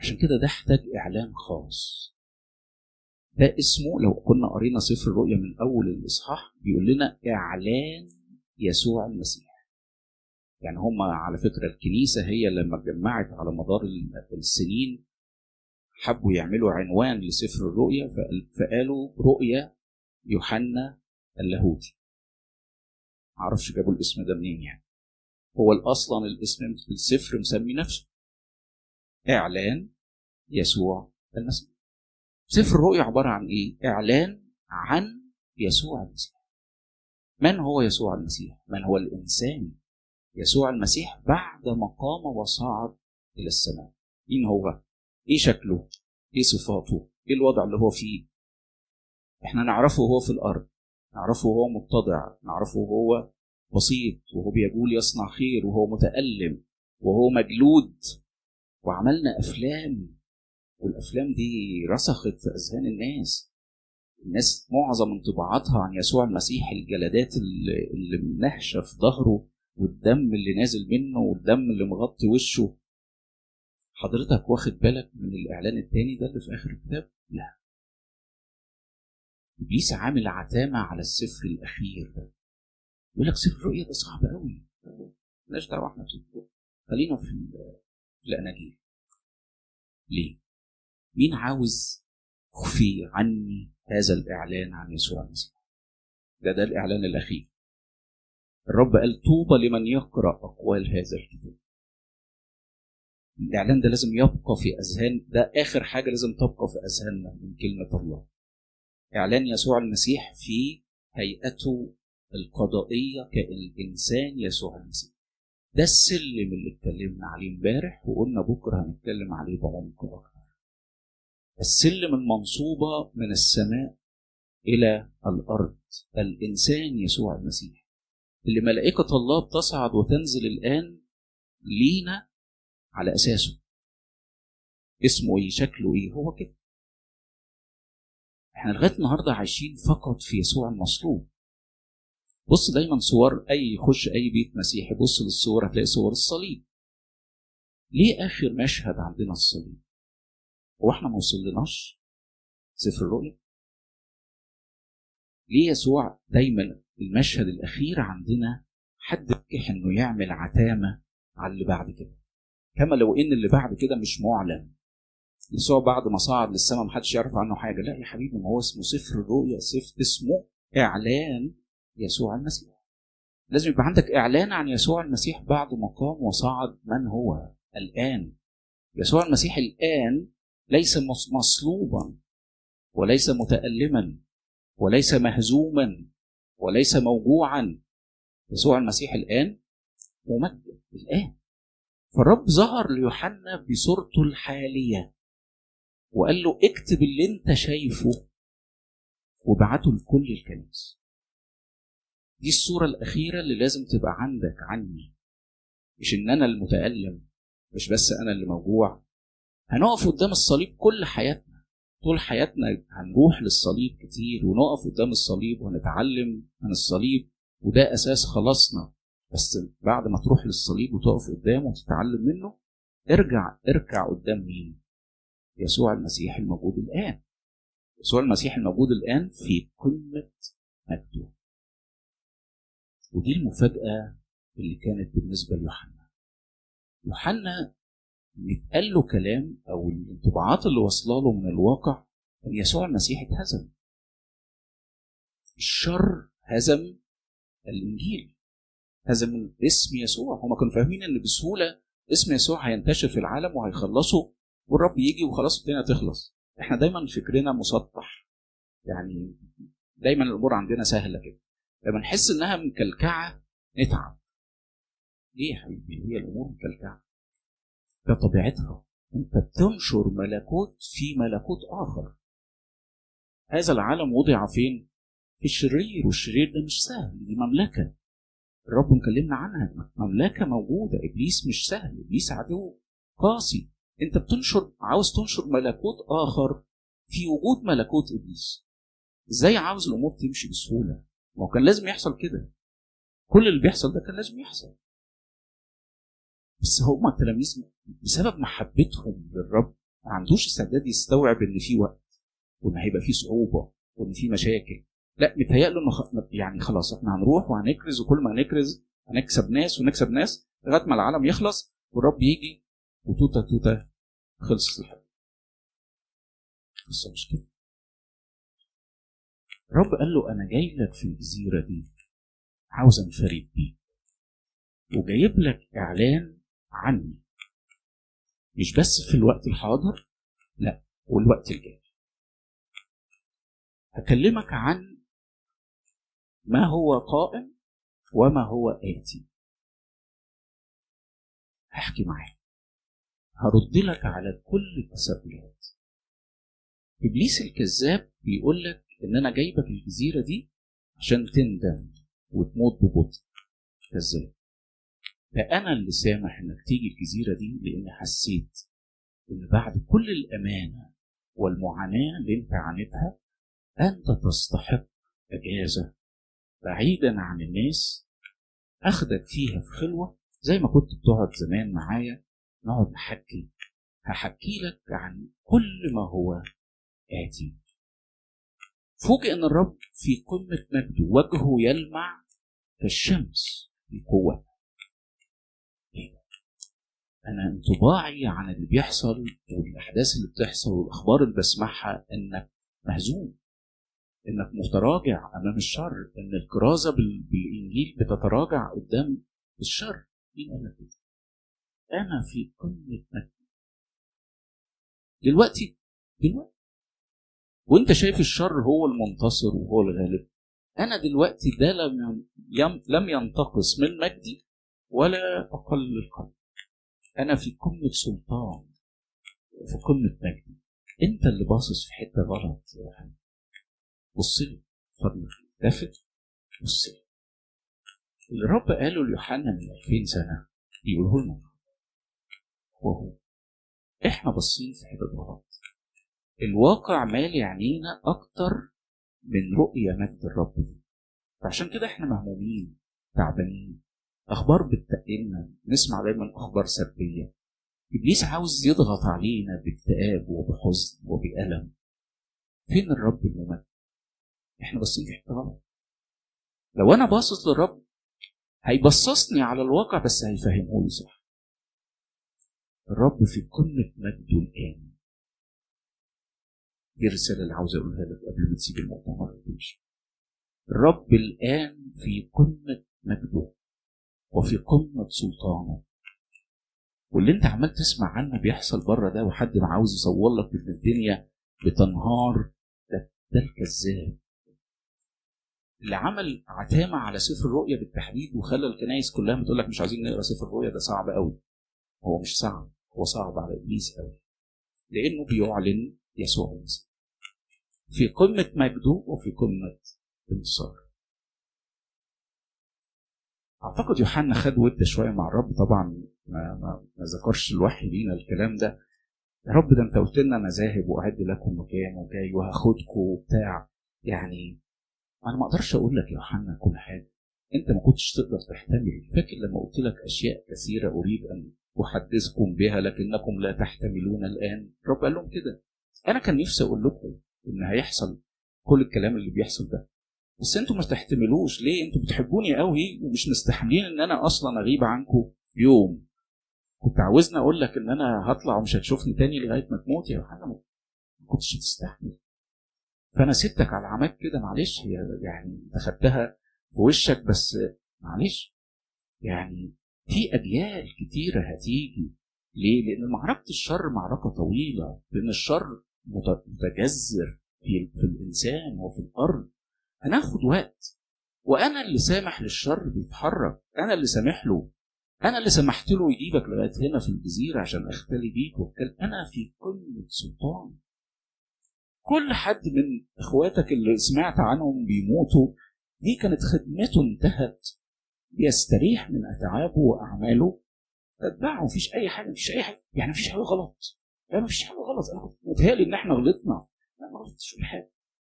عشان كده ده احتاج إعلان خاص. ده اسمه لو كنا قرينا سفر الرؤيا من أول الإصحاح بيقول لنا إعلان يسوع المسيح. يعني هم على فكرة الكنيسة هي لما اتجمعت على مدار السنين حبوا يعملوا عنوان لسفر الرؤيا فقالوا رؤيا يوحنا اللاهوتي. معرفش جابوا الاسم ده منين يعني. هو أصلا الاسم في السفر مسمي نفسه. إعلان يسوع المسيح. سفر الرؤيا عبارة عن إيه؟ إعلان عن يسوع المسيح. من هو يسوع المسيح؟ من هو الإنسان؟ يسوع المسيح بعد ما قام وصعد إلى السماء. مين هو؟ إيه شكله؟ إيه صفاته؟ إيه الوضع اللي هو فيه؟ إحنا نعرفه وهو في الأرض. نعرفه وهو متضع. نعرفه وهو بسيط. وهو بيقول يصنع خير. وهو متألم. وهو مجلود. وعملنا أفلام والأفلام دي رسخت في أذهان الناس. الناس معظم انطباعاتها عن يسوع المسيح الجلدات اللي, منهشة في ظهره والدم اللي نازل منه والدم اللي مغطي وشه. حضرتك واخد بالك من الإعلان التاني ده اللي في آخر الكتاب؟ لا. إبليس عامل عتامة على السفر الأخير. ده يقول لك سفر الرؤيا ده صعب قوي مالناش دعوة إحنا خلينا في الأناجيل ليه؟ مين عاوز يخفي عني هذا الإعلان عن يسوع المسيح؟ ده ده الإعلان الأخير الرب قال طوبى لمن يقرأ أقوال هذا الكتاب الإعلان ده لازم يبقى في أذهان ده آخر حاجة لازم تبقى في أذهاننا من كلمة الله إعلان يسوع المسيح في هيئته القضائية كالإنسان يسوع المسيح ده السلم اللي اتكلمنا عليه امبارح وقلنا بكرة هنتكلم عليه بعمق أكتر السلم المنصوبة من السماء إلى الأرض. الإنسان يسوع المسيح. اللي ملائكة الله بتصعد وتنزل الآن لينا على أساسه. اسمه إيه؟ شكله إيه؟ هو كده. إحنا لغاية النهارده عايشين فقط في يسوع المصلوب. بص دايما صور أي يخش أي بيت مسيحي بص للصور هتلاقي صور الصليب. ليه آخر مشهد عندنا الصليب؟ هو إحنا ما وصلناش سفر الرؤيا؟ ليه يسوع دايما المشهد الأخير عندنا حد ينجح إنه يعمل عتامة على اللي بعد كده؟ كما لو إن اللي بعد كده مش معلن. يسوع بعد ما صعد للسماء محدش يعرف عنه حاجة. لا يا حبيبي ما هو اسمه سفر الرؤيا سفر اسمه إعلان يسوع المسيح. لازم يبقى عندك إعلان عن يسوع المسيح بعد ما قام وصعد من هو؟ الآن. يسوع المسيح الآن ليس مصلوبا وليس متألما وليس مهزوما وليس موجوعا. يسوع المسيح الآن ممجد الآن. فالرب ظهر ليوحنا بصورته الحالية وقال له اكتب اللي انت شايفه وبعته لكل الكنائس دي الصورة الأخيرة اللي لازم تبقى عندك عني. مش إن أنا المتألم مش بس أنا اللي موجوع. هنقف قدام الصليب كل حياتنا. طول حياتنا هنروح للصليب كتير ونقف قدام الصليب ونتعلم عن الصليب وده أساس خلاصنا. بس بعد ما تروح للصليب وتقف قدامه وتتعلم منه ارجع ارجع قدام مين؟ يسوع المسيح الموجود الآن. يسوع المسيح الموجود الآن في قمة مجده. ودي المفاجأة اللي كانت بالنسبة ليوحنا. يوحنا اتقال له كلام أو الانطباعات اللي واصلة له من الواقع أن يسوع المسيح اتهزم. الشر هزم الإنجيل. هزم اسم يسوع. هما كانوا فاهمين إن بسهولة اسم يسوع هينتشر في العالم وهيخلصوا والرب يجي وخلاص الدنيا تخلص. إحنا دايما فكرنا مسطح. يعني دايما الأمور عندنا سهلة كده. لما نحس انها مكلكعه نتعب. ليه يا حبيبي؟ هي الأمور مكلكعه ده طبيعتها. أنت بتنشر ملكوت في ملكوت آخر. هذا العالم وضع فين؟ في الشرير والشرير ده مش سهل دي مملكة. الرب مكلمنا عنها. مملكة موجودة. إبليس مش سهل إبليس عدو قاسي. أنت بتنشر عاوز تنشر ملكوت آخر في وجود ملكوت إبليس. إزاي عاوز الأمور تمشي بسهولة؟ ما هو كان لازم يحصل كده. كل اللي بيحصل ده كان لازم يحصل. بس هما التلاميذ بسبب محبتهم للرب ما عندوش استعداد يستوعب إن في وقت وإن هيبقى في صعوبة وإن في مشاكل. لا متهيأ له انه يعني خلاص إحنا هنروح وهنكرز وكل ما هنكرز هنكسب ناس ونكسب ناس لغاية ما العالم يخلص والرب يجي وتوتة توتة خلصت. الحاجة قصه مش كده. الرب قال له أنا جاي لك في الجزيره دي عاوز انفرد بيك وجايب لك إعلان عني. مش بس في الوقت الحاضر لا والوقت الجاي. هكلمك عن ما هو قائم وما هو آتي. هحكي معاك. هرد لك على كل التساؤلات. إبليس الكذاب بيقول لك إن أنا جايبك الجزيرة دي عشان تندم وتموت ببطء. كذاب أنا اللي سامح إنك تيجي الجزيرة دي لأن حسيت إن بعد كل الأمانة والمعاناة اللي أنت عانيتها أنت تستحق أجازة بعيدا عن الناس أخدك فيها في خلوة زي ما كنت بتقعد زمان معايا. نقعد نحكي هحكي لك عن كل ما هو آتي. فوجئ أن الرب في قمة مجده وجهه يلمع كالشمس في قوة. أنا انطباعي عن اللي بيحصل والأحداث اللي بتحصل والأخبار اللي بسمعها إنك مهزوم إنك متراجع أمام الشر إن الكرازة بالإنجيل بتتراجع قدام الشر. مين قال كده؟ أنا في قمة مجد. دلوقتي دلوقتي وانت شايف الشر هو المنتصر وهو الغالب. أنا دلوقتي ده لم لم ينتقص من مجدي ولا أقل القلب. أنا في قمة سلطان في قمة مجدي. أنت اللي باصص في حتة غلط يا حبيبي. بص لي فضلك التفت بص لي. اللي الرب قاله ليوحنا من 2000 سنة يقوله لنا. وهو إحنا باصين في حتت غلط. الواقع مالي عينينا أكتر من رؤية مجد الرب دي فعشان كده إحنا مهمومين تعبانين. أخبار بتتقلنا. نسمع دايما أخبار سلبية. إبليس عاوز يضغط علينا باكتئاب وبحزن وبألم. فين الرب الممجد إحنا باصين في حتة غلط. لو أنا باصص للرب هيبصصني على الواقع بس هيفهمه لي صح. الرب في قمة مجده الآن. دي الرساله اللي عاوز اقولها لك قبل ما تسيب المؤتمر وتمشي الرب الآن في قمة مجده وفي قمة سلطانه. واللي انت عمال تسمع عنه بيحصل بره ده وحد ما عاوز يصور لك ان الدنيا بتنهار. ده ده الكذاب. اللي عمل عتامة على سفر الرؤيا بالتحديد وخلى الكنايس كلها بتقول لك مش عايزين نقرأ سفر الرؤيا ده صعب قوي هو مش صعب هو صعب على إبليس قوي لأنه بيعلن يسوع المسيح في قمة مجده وفي قمة انتصاره. أعتقد يوحنا خد ود شوية مع الرب. طبعا ما, ما, ما ذكرش الوحي لينا الكلام ده. يا رب ده أنت قلت لنا أنا ذاهب وأعد لكم مكان وجاي وهاخدكم وبتاع. يعني أنا ما أقدرش أقول لك يا يوحنا كل حاجة. أنت ما كنتش تقدر تحتمل فاكر لما قلت لك أشياء كثيرة أريد أن أحدثكم بها لكنكم لا تحتملون الآن. رب قال لهم كده. أنا كان نفسي أقول لكم إن هيحصل كل الكلام اللي بيحصل ده. بس أنتوا ما تحتملوش. ليه؟ أنتوا بتحبوني قوي ومش مستحملين إن أنا أصلا أغيب عنكم يوم. كنت عاوزني أقول لك إن أنا هطلع ومش هتشوفني تاني لغاية ما تموت يا يوحنا. ما كنتش تستحمل فأنا سبتك على عماد كده معلش. يعني انت خدتها في وشك بس معلش. يعني في أجيال كتيرة هتيجي. ليه؟ لأن معركة الشر معركة طويلة. لأن الشر متجذر في, في الإنسان وفي الأرض هناخد وقت وأنا اللي سامح للشر بيتحرك. أنا اللي سامح له. أنا اللي سمحت له يجيبك لغاية هنا في الجزيرة عشان أختلي بيك وأتكلم. أنا في قمه سلطان. كل حد من إخواتك اللي سمعت عنهم بيموتوا. دي كانت خدمته انتهت. بيستريح من أتعابه وأعماله. تتبعه. مفيش أي حاجة مفيش أي حاجة. يعني مفيش حاجة غلط. لا مفيش حاجة غلط. أنا كنت متهيألي إن إحنا غلطنا لا ما غلطتش في حاجة.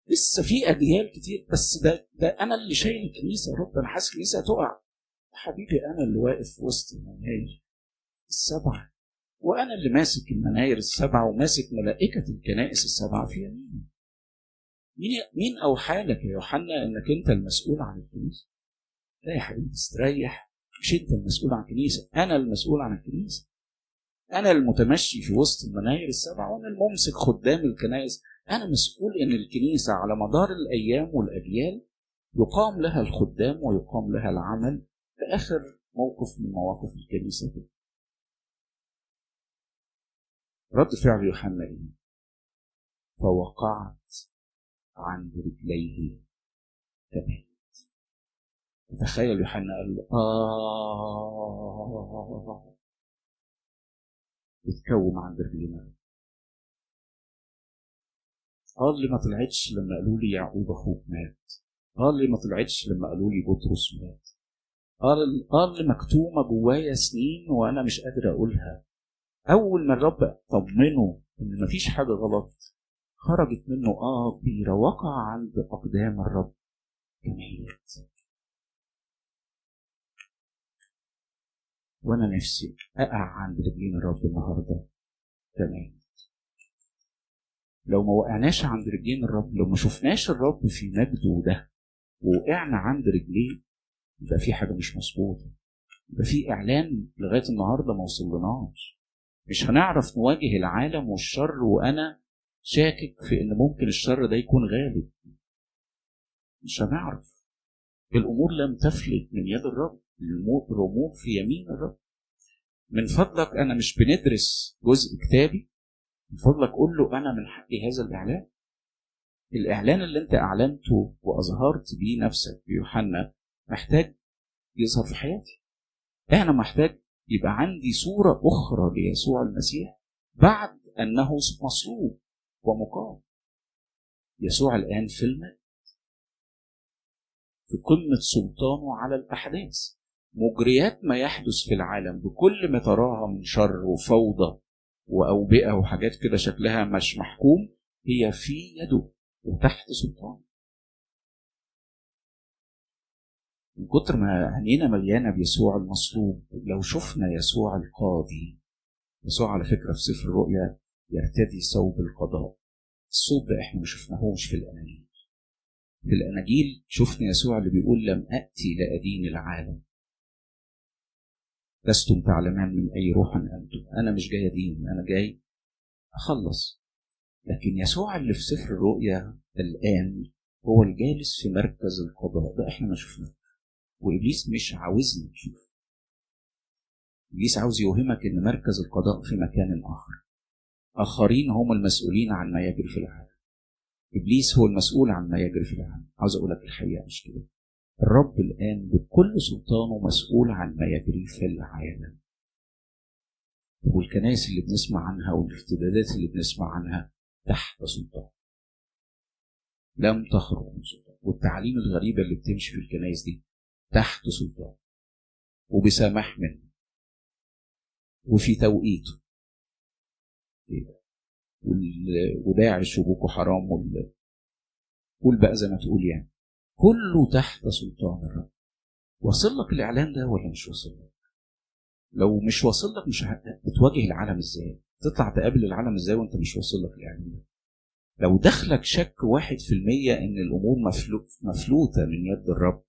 لسه في أجيال كتير بس ده ده أنا اللي شايل الكنيسة يا رب. أنا حاسس الكنيسة هتقع. حبيبي أنا اللي واقف وسط المناير السبعة وأنا اللي ماسك المناير السبعة وماسك ملائكة الكنائس السبعة في يميني. مين مين أوحى لك يا يوحنا إنك أنت المسؤول عن الكنيسة؟ لا يا حبيبي استريح مش أنت المسؤول عن الكنيسة أنا المسؤول عن الكنيسة. أنا المتمشي في وسط المناير السبعه وأنا الممسك خدام الكنائس أنا مسؤول إن الكنيسة على مدار الأيام والأجيال يقام لها الخدام ويقام لها العمل في آخر موقف من مواقف الكنيسة دي. رد فعل يوحنا إيه؟ فوقعت عند رجليه فمات تخيل يوحنا قال له آه بتكوم عند رجلينا قال لي ما طلعتش لما قالوا لي يعقوب أخوك مات. قال لي ما طلعتش لما قالوا لي بطرس مات. قال قال مكتومة جوايا سنين وأنا مش قادر أقولها. أول ما الرب طمنه إن مفيش حاجة غلط خرجت منه آه كبيره وقع عند أقدام الرب. كميت وأنا نفسي اقع عند رجلين الرب النهارده. تمام. لو ما وقعناش عند رجلين الرب لو ما شفناش الرب في مجده ده ووقعنا عند رجليه يبقى في حاجة مش مظبوطة. يبقى في إعلان لغاية النهارده ما وصلناش مش هنعرف نواجه العالم والشر وأنا شاكك في إن ممكن الشر ده يكون غالب. مش هنعرف. الأمور لم تفلت من يد الرب. الأمور في يمين الرب. من فضلك أنا مش بندرس جزء كتابي. من فضلك قول له أنا من حقي هذا الإعلان. الإعلان اللي أنت أعلنته وأظهرت بيه نفسك بيوحنا محتاج يظهر في حياتي. أنا محتاج يبقى عندي صورة أخرى ليسوع المسيح بعد أنه مصلوب ومقام. يسوع الآن في المجد في قمة سلطانه على الأحداث. مجريات ما يحدث في العالم بكل ما تراها من شر وفوضى وأوبئة وحاجات كده شكلها مش محكوم هي في يده وتحت سلطانه من كتر ما عينينا مليانة بيسوع المصلوب لو شفنا يسوع القاضي يسوع على فكرة في سفر الرؤيا يرتدي ثوب القضاء. الثوب ده إحنا ما شفناهوش في الأناجيل. في الأناجيل شفنا يسوع اللي بيقول لم أأتي لأدين العالم. لستم تعلمان من أي روح أنتم. أنا مش جاي أدين أنا جاي أخلص. لكن يسوع اللي في سفر الرؤيا الآن هو الجالس في مركز القضاء. ده إحنا ما شفناه وإبليس مش عاوزنا نشوف إبليس عاوز يوهمك إن مركز القضاء في مكان آخر. آخرين هم المسؤولين عن ما يجري في العالم. إبليس هو المسؤول عن ما يجري في العالم. عاوز أقول لك الحقيقة مش كده. الرب الآن بكل سلطانه مسؤول عن ما يجري في العالم. والكنائس اللي بنسمع عنها والارتدادات اللي بنسمع عنها تحت سلطان. لم تخرج من سلطان. والتعاليم الغريبه اللي بتمشي في الكنائس دي تحت سلطان. وبسماح منه. وفي توقيته وداعش وبوكو حرام وال... بقى زي ما تقول يعني. كله تحت سلطان الرب. وصل لك الإعلان ده ولا مش واصل لك؟ لو مش واصل لك مش بتواجه العالم إزاي؟ تطلع تقابل العالم إزاي وأنت مش واصل لك الإعلان ده؟ لو دخلك شك واحد في المية إن الأمور مفلو- مفلوتة من يد الرب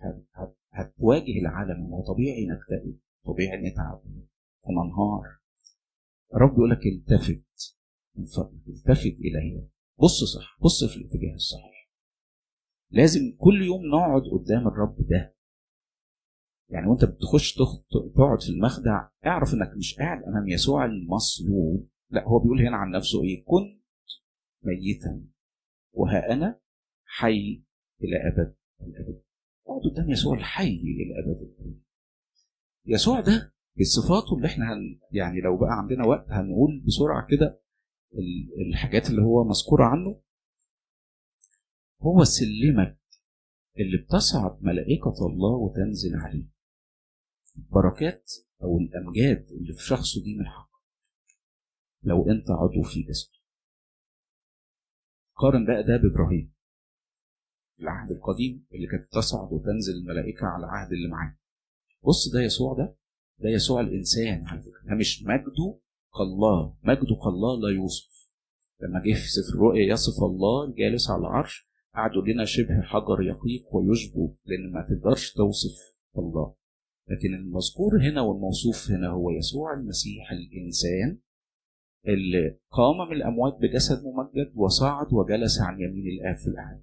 هت- هت- هتواجه العالم هو طبيعي نكتئب طبيعي نتعب وننهار الرب بيقول لك التفت من فضلك التفت الي بص صح بص في الاتجاه الصحيح لازم كل يوم نقعد قدام الرب ده. يعني وانت بتخش تخ- تقعد في المخدع اعرف انك مش قاعد امام يسوع المصلوب. لا هو بيقول هنا عن نفسه إيه؟ كنت ميتا وها أنا حي إلى أبد. الابد اقعد قدام يسوع الحي إلى أبد. الابد يسوع ده بصفاته اللي إحنا هن يعني لو بقى عندنا وقت هنقول بسرعة كده ال- الحاجات اللي هو مذكورة عنه. هو سلمك اللي بتصعد ملائكة الله وتنزل عليه. البركات أو الأمجاد اللي في شخصه دي من حق لو أنت عضو في جسده. قارن بقى ده بإبراهيم. العهد القديم اللي كانت تصعد وتنزل الملائكة على العهد اللي معاه. بص ده يسوع ده ده يسوع الإنسان على فكرة. ده مش مجده كالله. مجده كالله لا يوصف. لما جه في سفر الرؤيا يصف الله الجالس على العرش قعدوا لنا شبه حجر يقيق ويشبه لأن ما تقدرش توصف الله. لكن المذكور هنا والموصوف هنا هو يسوع المسيح الإنسان اللي قام من الأموات بجسد ممجد وصعد وجلس عن يمين الآب في الاعلى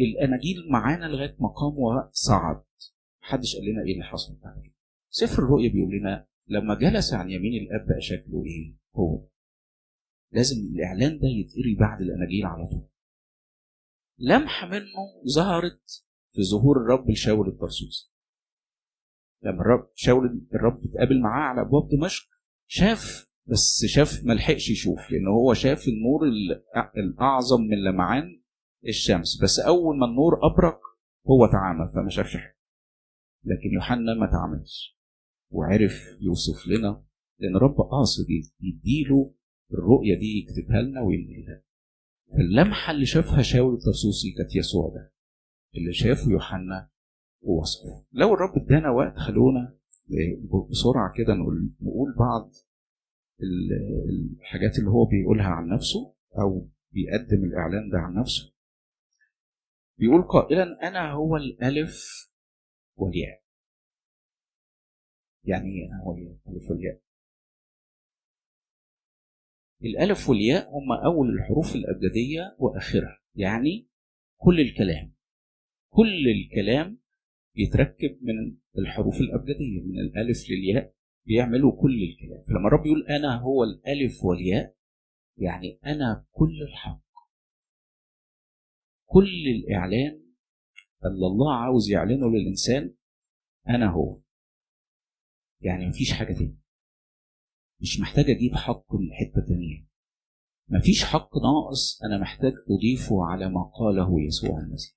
الأناجيل معانا لغاية ما قام وصعد محدش قال لنا إيه اللي حصل بعد. كده سفر الرؤيا بيقول لنا لما جلس عن يمين الآب بقى شكله إيه؟ هو. لازم الإعلان ده يتقري بعد الأناجيل على طول. لمحه منه ظهرت في ظهور الرب لشاول الطرسوس. لما الرب شاول الرب اتقابل معاه على أبواب دمشق شاف بس شاف ما لحقش يشوف لأن هو شاف النور الأعظم من لمعان الشمس. بس أول ما النور أبرق هو تعامى فما شافش حاجة. لكن يوحنا ما تعاملش وعرف يوصف لنا لأن الرب قاصد يديله الرؤية دي يكتبها لنا وينقلها. اللمحة اللي شافها شاول الطرسوسي كانت يسوع ده. اللي شافه يوحنا ووصفه لو الرب ادانا وقت خلونا بسرعة كده نقول نقول بعض ال- الحاجات اللي هو بيقولها عن نفسه أو بيقدم الإعلان ده عن نفسه. بيقول قائلا أنا هو الألف والياء. يعني إيه أنا هو الألف والياء. الألف والياء هم أول الحروف الأبجدية وآخرها يعني كل الكلام. كل الكلام يتركب من الحروف الأبجدية من الألف للياء بيعملوا كل الكلام. فلما الرب يقول أنا هو الألف والياء يعني أنا كل الحق. كل الإعلان اللي الله عاوز يعلنه للإنسان أنا هو. يعني مفيش حاجة تاني. مش محتاج أجيب حق من حتة تانية. مفيش حق ناقص أنا محتاج أضيفه على ما قاله يسوع المسيح.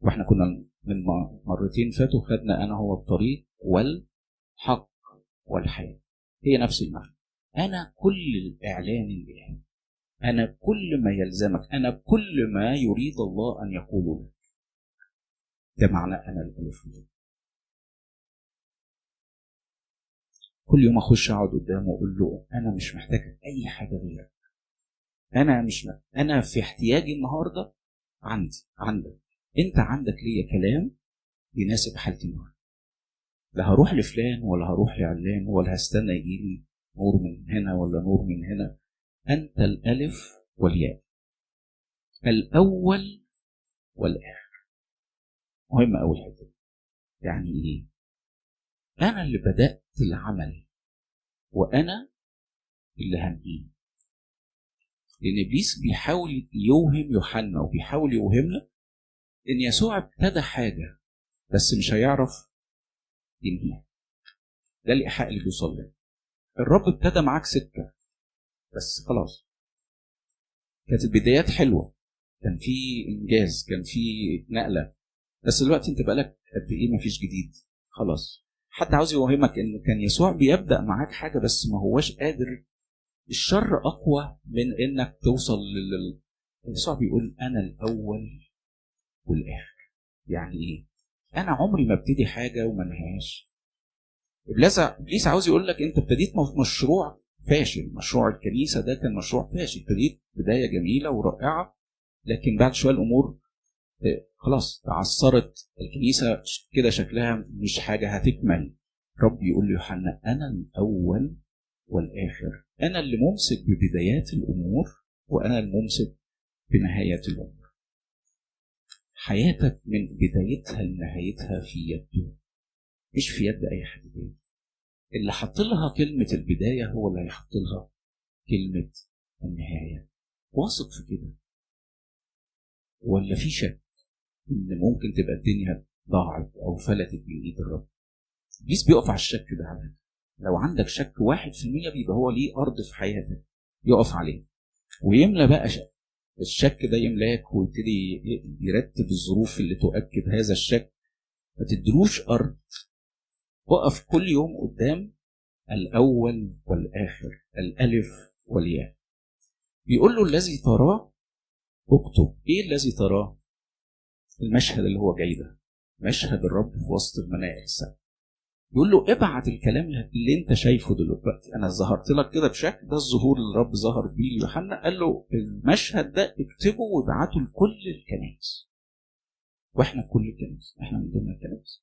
وإحنا كنا من مرتين فاتوا خدنا أنا هو الطريق والحق والحياة. هي نفس المعنى. أنا كل الإعلان الإلهي. أنا كل ما يلزمك. أنا كل ما يريد الله أن يقوله لك. ده معنى أنا الألف كل يوم أخش أقعد قدامه وأقول له أنا مش محتاج أي حاجة غيرك. أنا مش. أنا في احتياجي النهارده عندي عندك. أنت عندك ليا كلام يناسب حالتي النهارده. لا هروح لفلان ولا هروح لعلان ولا هستنى يجي لي نور من هنا ولا نور من هنا. أنت الألف والياء. الأول والآخر. مهم اول حتة يعني إيه؟ أنا اللي بدأت العمل وأنا اللي هنهيه لأن إبليس بيحاول يوهم يوحنا وبيحاول يوهمنا إن يسوع ابتدى حاجة بس مش هيعرف ينهيها. ده الإيحاء اللي بيوصل لنا الرب ابتدى معاك سكة بس خلاص. كانت البدايات حلوة. كان في إنجاز كان في نقلة. بس دلوقتي أنت بقالك قد إيه مفيش جديد؟ خلاص. حد عاوز يوهمك إن كان يسوع بيبدأ معاك حاجة بس ما هواش قادر. الشر أقوى من إنك توصل لل يسوع بيقول أنا الأول والآخر. يعني إيه؟ أنا عمري ما ابتدي حاجة وما انهاش إبليس إبليس عاوز يقول لك أنت ابتديت مشروع فاشل. مشروع الكنيسة ده كان مشروع فاشل. ابتديت بداية جميلة ورائعة لكن بعد شوية الأمور خلاص تعثرت الكنيسة كده شكلها مش حاجة هتكمل. رب يقول ليوحنا أنا الأول والآخر. أنا اللي ممسك ببدايات الأمور وأنا الممسك بنهايات الأمور. حياتك من بدايتها لنهايتها في يده مش في يد أي حد تاني. اللي حط لها كلمة البداية هو اللي هيحط لها كلمة النهاية. واثق في كده. ولا في شك؟ إن ممكن تبقى الدنيا ضاعت أو فلتت من ايد الرب. ابليس بيقف على الشك ده على لو عندك شك واحد في المية بيبقى هو ليه أرض في حياتك. يقف عليه. ويملى بقى شك الشك ده يملاك ويبتدي يرتب الظروف اللي تؤكد هذا الشك. ما تدلوش أرض. وقف كل يوم قدام الأول والآخر الألف والياء. بيقول له الذي تراه اكتب. إيه الذي تراه؟ المشهد اللي هو جاي ده مشهد الرب في وسط المنايا السبع. يقول له ابعت الكلام اللي انت شايفه دلوقتي. أنا ظهرت لك كده بشكل ده الظهور اللي الرب ظهر بيه ليوحنا. قال له المشهد ده اكتبه وابعته لكل الكنائس. وإحنا كل الكنائس إحنا من ضمن الكنائس.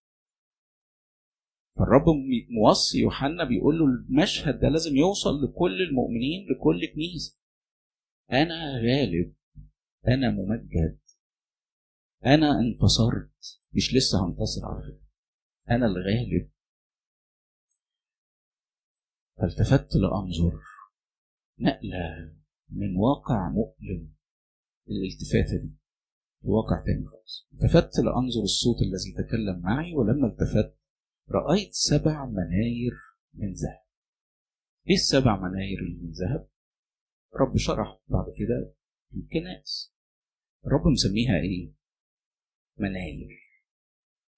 فالرب موصي يوحنا بيقول له المشهد ده لازم يوصل لكل المؤمنين لكل كنيسه أنا غالب أنا ممجد. أنا انتصرت مش لسه هنتصر على فكرة. أنا الغالب فالتفت لأنظر نقلة من واقع مؤلم الالتفاته دي واقع تاني خالص. التفت لأنظر الصوت الذي تكلم معي ولما التفت رأيت سبع مناير من ذهب. إيه السبع مناير اللي من ذهب؟ رب شرح بعد كده الكنائس. الرب مسميها إيه؟ مناير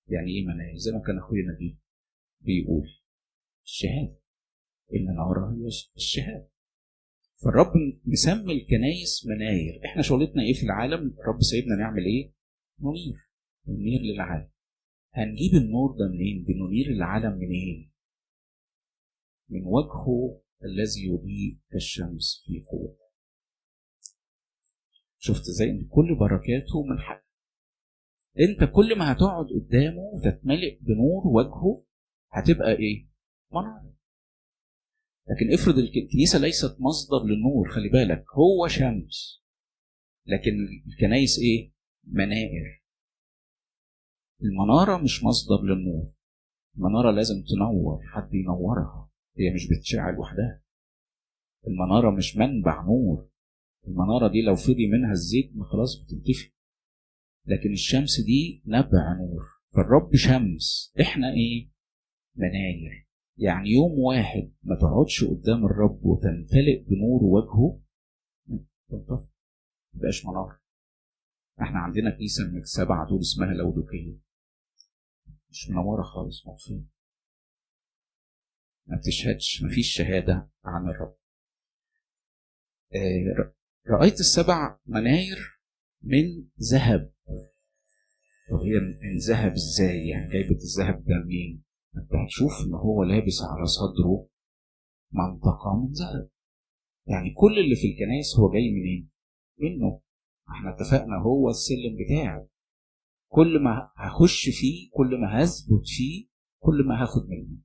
يعني إيه مناير زي ما كان أخويا نبيل بيقول الشهادة. إن نارها هي الشهادة. فالرب مسمي الكنايس مناير إحنا شغلتنا إيه في العالم؟ الرب سيدنا نعمل إيه؟ ننير ننير للعالم. هنجيب النور ده منين؟ بننير العالم منين؟ من وجهه الذي يضيء كالشمس في قوته. شفت إزاي إن كل بركاته من حق انت كل ما هتقعد قدامه وتتملئ بنور وجهه هتبقى إيه؟ منار لكن افرض الكنيسة ليست مصدر للنور خلي بالك هو شمس. لكن الكنايس إيه؟ منائر المنارة مش مصدر للنور. المنارة لازم تنور حد ينورها. هي مش بتشعل وحدها المنارة مش منبع نور. المنارة دي لو فضي منها الزيت خلاص بتنتفي. لكن الشمس دي نبع نور. فالرب شمس. إحنا إيه؟ مناير. يعني يوم واحد ما تقعدش قدام الرب وتمتلئ بنور وجهه تنطفي. مبقاش منار. إحنا عندنا كنيسة من السبعة دول اسمها لودوكية. مش منورة خالص مطفية ما بتشهدش. مفيش شهادة عن الرب. آه رأيت السبع مناير من ذهب. طب هي من ذهب إزاي؟ يعني جايبة الذهب ده منين؟ أنت هتشوف إن هو لابس على صدره منطقة من ذهب. يعني كل اللي في الكنائس هو جاي منين؟ منه. إحنا اتفقنا هو السلم بتاعي كل ما هخش فيه كل ما هثبت فيه كل ما هاخد منه.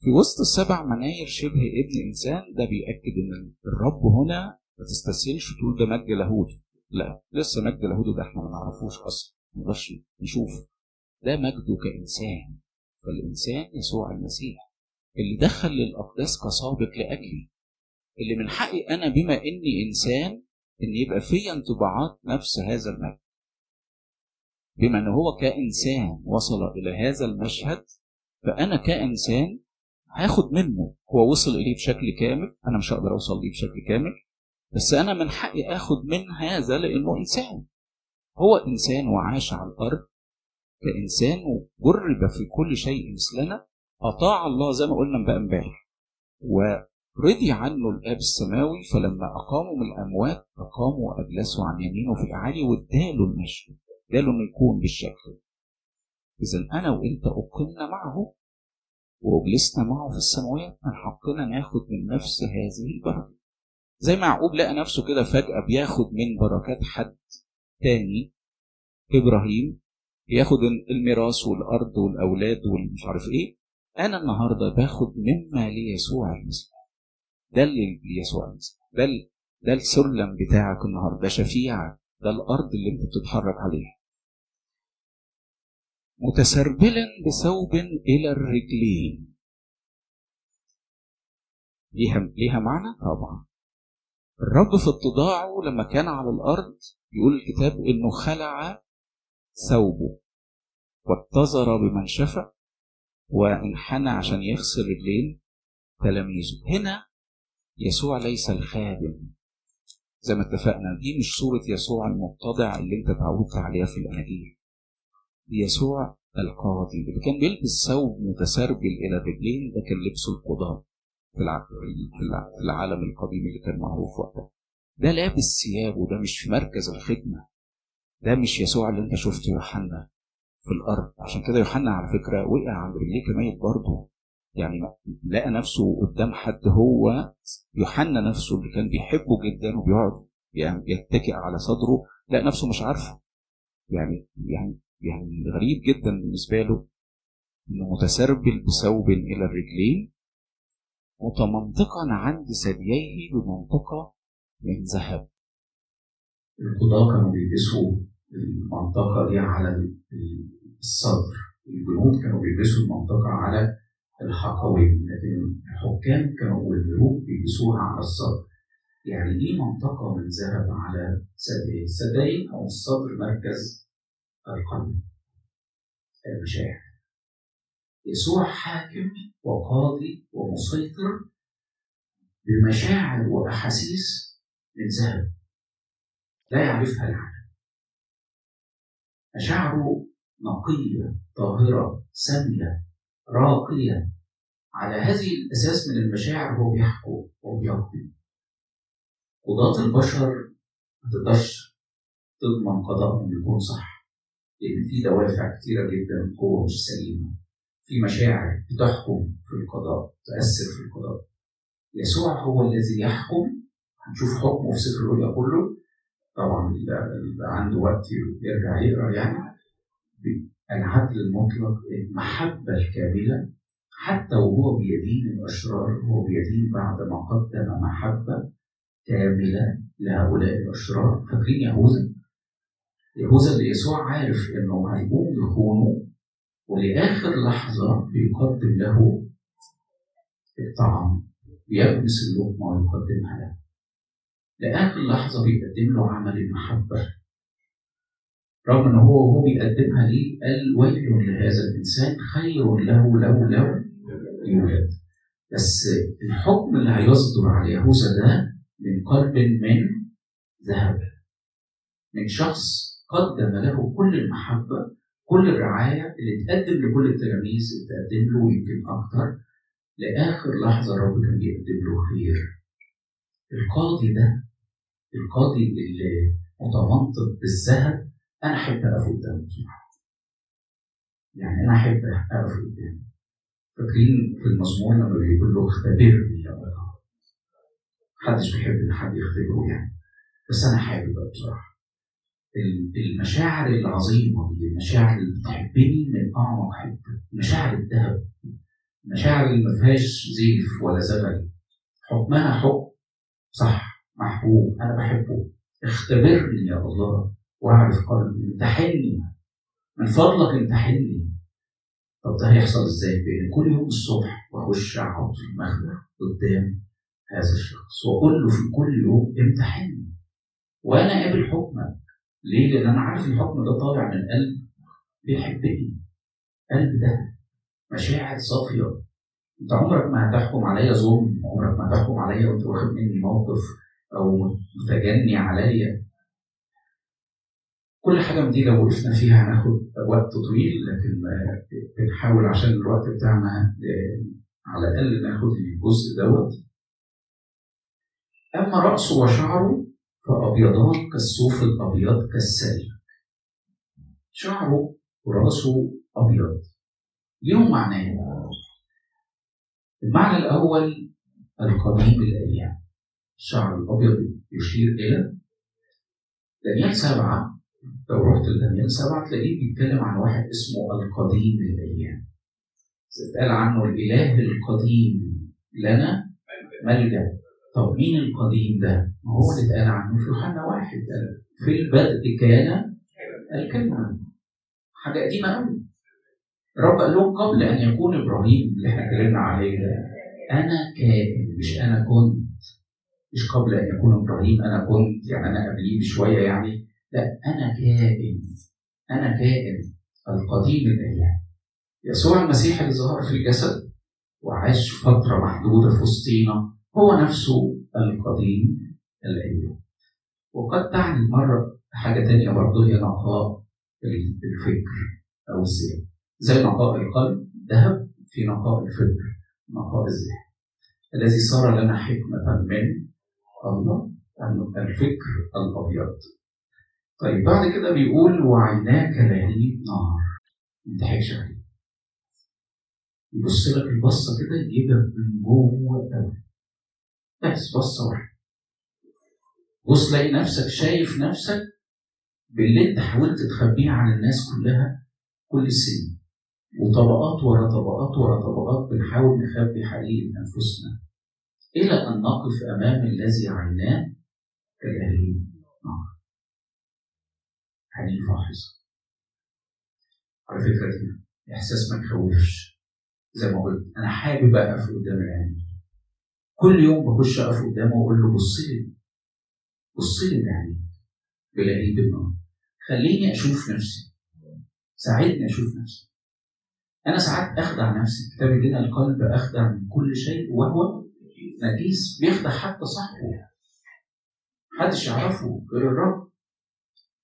في وسط السبع مناير شبه ابن إنسان ده بيأكد إن الرب هنا ما تستسهلش تقول ده مجد لاهوتي لا لسه مجد لاهوتي ده إحنا ما نعرفوش أصلا ما نقدرش نشوف. ده مجده كإنسان فالإنسان يسوع المسيح اللي دخل للأقداس كسابق لأجلي اللي من حقي أنا بما إني إنسان إن يبقى فيا انطباعات نفس هذا المجد. بما إن هو كإنسان وصل إلى هذا المشهد فأنا كإنسان هاخد منه هو وصل إليه بشكل كامل أنا مش هقدر أوصل ليه بشكل كامل بس أنا من حقي آخد من هذا لأنه إنسان. هو إنسان وعاش على الأرض. كإنسان وجرب في كل شيء مثلنا. أطاع الله زي ما قلنا بقى امبارح. ورضي عنه الآب السماوي فلما أقاموا من الأموات أقاموا وأجلسوا عن يمينه في الأعالي واداله المجد اداله إنه يكون بالشكل. إذا أنا وأنت أقمنا معه وأجلسنا معه في السماوات. من حقنا ناخد من نفس هذه البركة زي ما يعقوب لقى نفسه كده فجأة بياخد من بركات حد تاني إبراهيم ياخد الميراث والأرض والأولاد والمش عارف إيه. أنا النهاردة باخد مما ليسوع المسيح. ده اللي ليسوع المسيح. ده ده السلم بتاعك النهارده ده شفيعك ده الأرض اللي أنت بتتحرك عليها. متسربلا بثوب إلى الرجلين. ليها ليها معنى؟ طبعا. الرب في اتضاعه لما كان على الأرض يقول الكتاب إنه خلع ثوبه واتزر بمنشفة وانحنى عشان يغسل رجلين تلاميذه. هنا يسوع ليس الخادم زي ما اتفقنا دي مش صورة يسوع المتضع اللي انت اتعودت عليها في الأناجيل يسوع القاضي اللي كان بيلبس ثوب متسربل إلى الرجلين ده كان لبسه القضاة في العالم القديم اللي كان معروف وقتها. ده لابس ثيابه ده مش في مركز الخدمة. ده مش يسوع اللي انت شفته يوحنا في الأرض. عشان كده يوحنا على فكرة وقع عند رجليه كميت برضه. يعني لقى نفسه قدام حد هو يوحنا نفسه اللي كان بيحبه جدا وبيقعد يعني يتكئ على صدره لقى نفسه مش عارفه. يعني يعني يعني غريب جدا بالنسبة له إنه متسربل بثوب إلى الرجلين متمنطقا عند ثدييه بمنطقة من ذهب. القضاة كانوا بيلبسوا المنطقة دي على الصدر. الجنود كانوا بيلبسوا المنطقة على الحقوين لكن الحكام كانوا والملوك بيلبسوها على الصدر. يعني إيه منطقة من ذهب على ثديين الثديين أو الصدر مركز القلب. المشاعر يسوع حاكم وقاضي ومسيطر بمشاعر وأحاسيس من ذهب لا يعرفها العالم. مشاعره نقية طاهرة سامية راقية. على هذه الأساس من المشاعر هو بيحكم وبيقضي. قضاة البشر ما تقدرش تضمن قضاءهم يكون صح لأن في دوافع كتيرة جدا قوة مش سليمة. في مشاعر بتحكم في القضاء تأثر في القضاء. يسوع هو الذي يحكم. هنشوف حكمه في سفر الرؤيا كله. طبعا اللي عنده وقت يرجع يقرأ يعني. العدل المطلق المحبة الكاملة. حتى وهو بيدين الأشرار هو بيدين بعد ما قدم محبة كاملة لهؤلاء الأشرار. فاكرين يهوذا؟ يهوذا اللي يسوع عارف إنه هيقوم يخونه ولآخر لحظة بيقدم له الطعام بيلمس اللقمة ويقدمها له لآخر لحظة بيقدم له عمل المحبة. رغم إن هو وهو بيقدمها ليه قال ويل لهذا الإنسان خير له لو لو يولد. بس الحكم اللي هيصدر على يهوذا ده من قلب من ذهب. من شخص قدم له كل المحبة كل الرعاية اللي تقدم لكل التلاميذ تقدم له يمكن أكتر. لآخر لحظة الرب كان بيقدم له خير. القاضي ده القاضي اللي متمنطق بالذهب أنا أحب أقف قدامه بصراحة. يعني أنا أحب أقف قدامه. فاكرين في المزمور لما بيقول له اختبرني يا رب. محدش بيحب إن حد يختبره يعني. بس أنا حابب بصراحة. المشاعر العظيمة دي المشاعر اللي بتحبني من أعمق حتة مشاعر الذهب المشاعر اللي ما فيهاش زيف ولا زغل حكمها حكم. صح محبوب أنا بحبه. اختبرني يا الله وأعرف قلبي. امتحني من فضلك امتحني طب ده هيحصل إزاي؟ بان كل يوم الصبح بخش اقعد في المخدع قدام هذا الشخص واقول له في كل يوم امتحني وأنا قابل حكمك. ليه؟ لأن أنا عارف الحكم ده طالع من قلب بيحبني. قلب ده مشاعر صافية. أنت عمرك ما هتحكم عليا ظلم عمرك ما هتحكم عليا وأنت واخد مني موقف أو متجني عليا. كل حاجة من دي لو وقفنا فيها هناخد وقت طويل لكن بنحاول عشان الوقت بتاعنا على الأقل ناخد الجزء دوت. أما رأسه وشعره فأبيضان كالصوف الأبيض كالسلك شعره ورأسه أبيض. ليهم معنيين المعنى الأول القديم الأيام الشعر الأبيض يشير إلى دانيال سبعة. لو رحت لدانيال سبعة تلاقيه بيتكلم عن واحد اسمه القديم الأيام اتقال عنه الإله القديم لنا ملجأ. طب مين القديم ده؟ ما هو اللي اتقال عنه في يوحنا واحد. في البدء كان الكلمة. حاجة قديمة قوي رب قال لهم قبل أن يكون إبراهيم اللي إحنا اتكلمنا عليه ده أنا كائن مش أنا كنت. مش قبل أن يكون إبراهيم أنا كنت. يعني أنا قبليه بشوية يعني. لا أنا كائن أنا كائن القديم الأيام يسوع المسيح اللي ظهر في الجسد وعاش فترة محدودة في وسطينا. هو نفسه القديم الأيام وقد تعني المرة حاجة تانية برضه هي نقاء الفكر أو الذهن. زي نقاء القلب ذهب في نقاء الفكر نقاء الذهن. الذي صار لنا حكمة من الله الفكر الأبيض. طيب بعد كده بيقول وعيناك لهيب نار ما تضحكش عليه. يبص لك البصة كده يجيبك من جوه قوي بس واحدة بص تلاقي نفسك شايف نفسك باللي انت حاولت تخبيه عن الناس كلها كل السنين. وطبقات ورا طبقات ورا طبقات بنحاول نخبي حقيقة أنفسنا إلى أن نقف أمام الذي عيناه كالأهلين نار عينيه فاحصة على فكرة دي إحساس ما يخوفش. زي ما قلت أنا حابب أقف قدام العينين. كل يوم بخش أقف قدامه وأقول له بص لي بص لي بعينيك بلاقيه بالنار خليني أشوف نفسي. ساعدني أشوف نفسي. أنا ساعات أخدع نفسي. الكتاب لنا القلب أخدع من كل شيء وهو نجيس. بيخدع حتى صاحبه. محدش يعرفه غير الرب.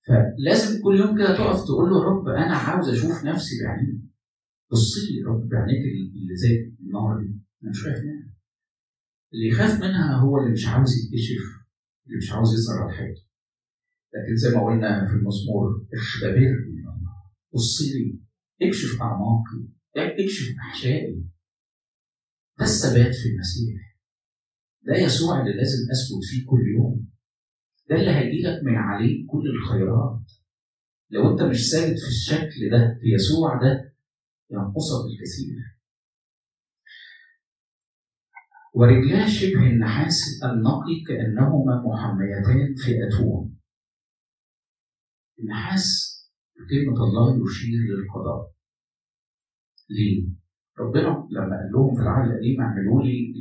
فلازم كل يوم كده تقف تقول له رب أنا عاوز أشوف نفسي بعيني. بص لي رب بعينيك اللي زي النار دي. أنا مش خايف منها اللي يخاف منها هو اللي مش عاوز يكتشف اللي مش عاوز يظهر على حياته لكن زي ما قلنا في المزمور اختبرني بص لي اكشف أعماقي اكشف أحشائي. ده الثبات في المسيح. ده يسوع اللي لازم أثبت فيه كل يوم. ده اللي هيجيلك من عليه كل الخيرات. لو أنت مش ثابت في الشكل ده في يسوع ده ينقصك الكثير. ورجلاه شبه النحاس النقي كأنهما محميتان في أتون النحاس في كلمة الله يشير للقضاء. ليه؟ ربنا لما قال لهم في العهد القديم اعملوا لي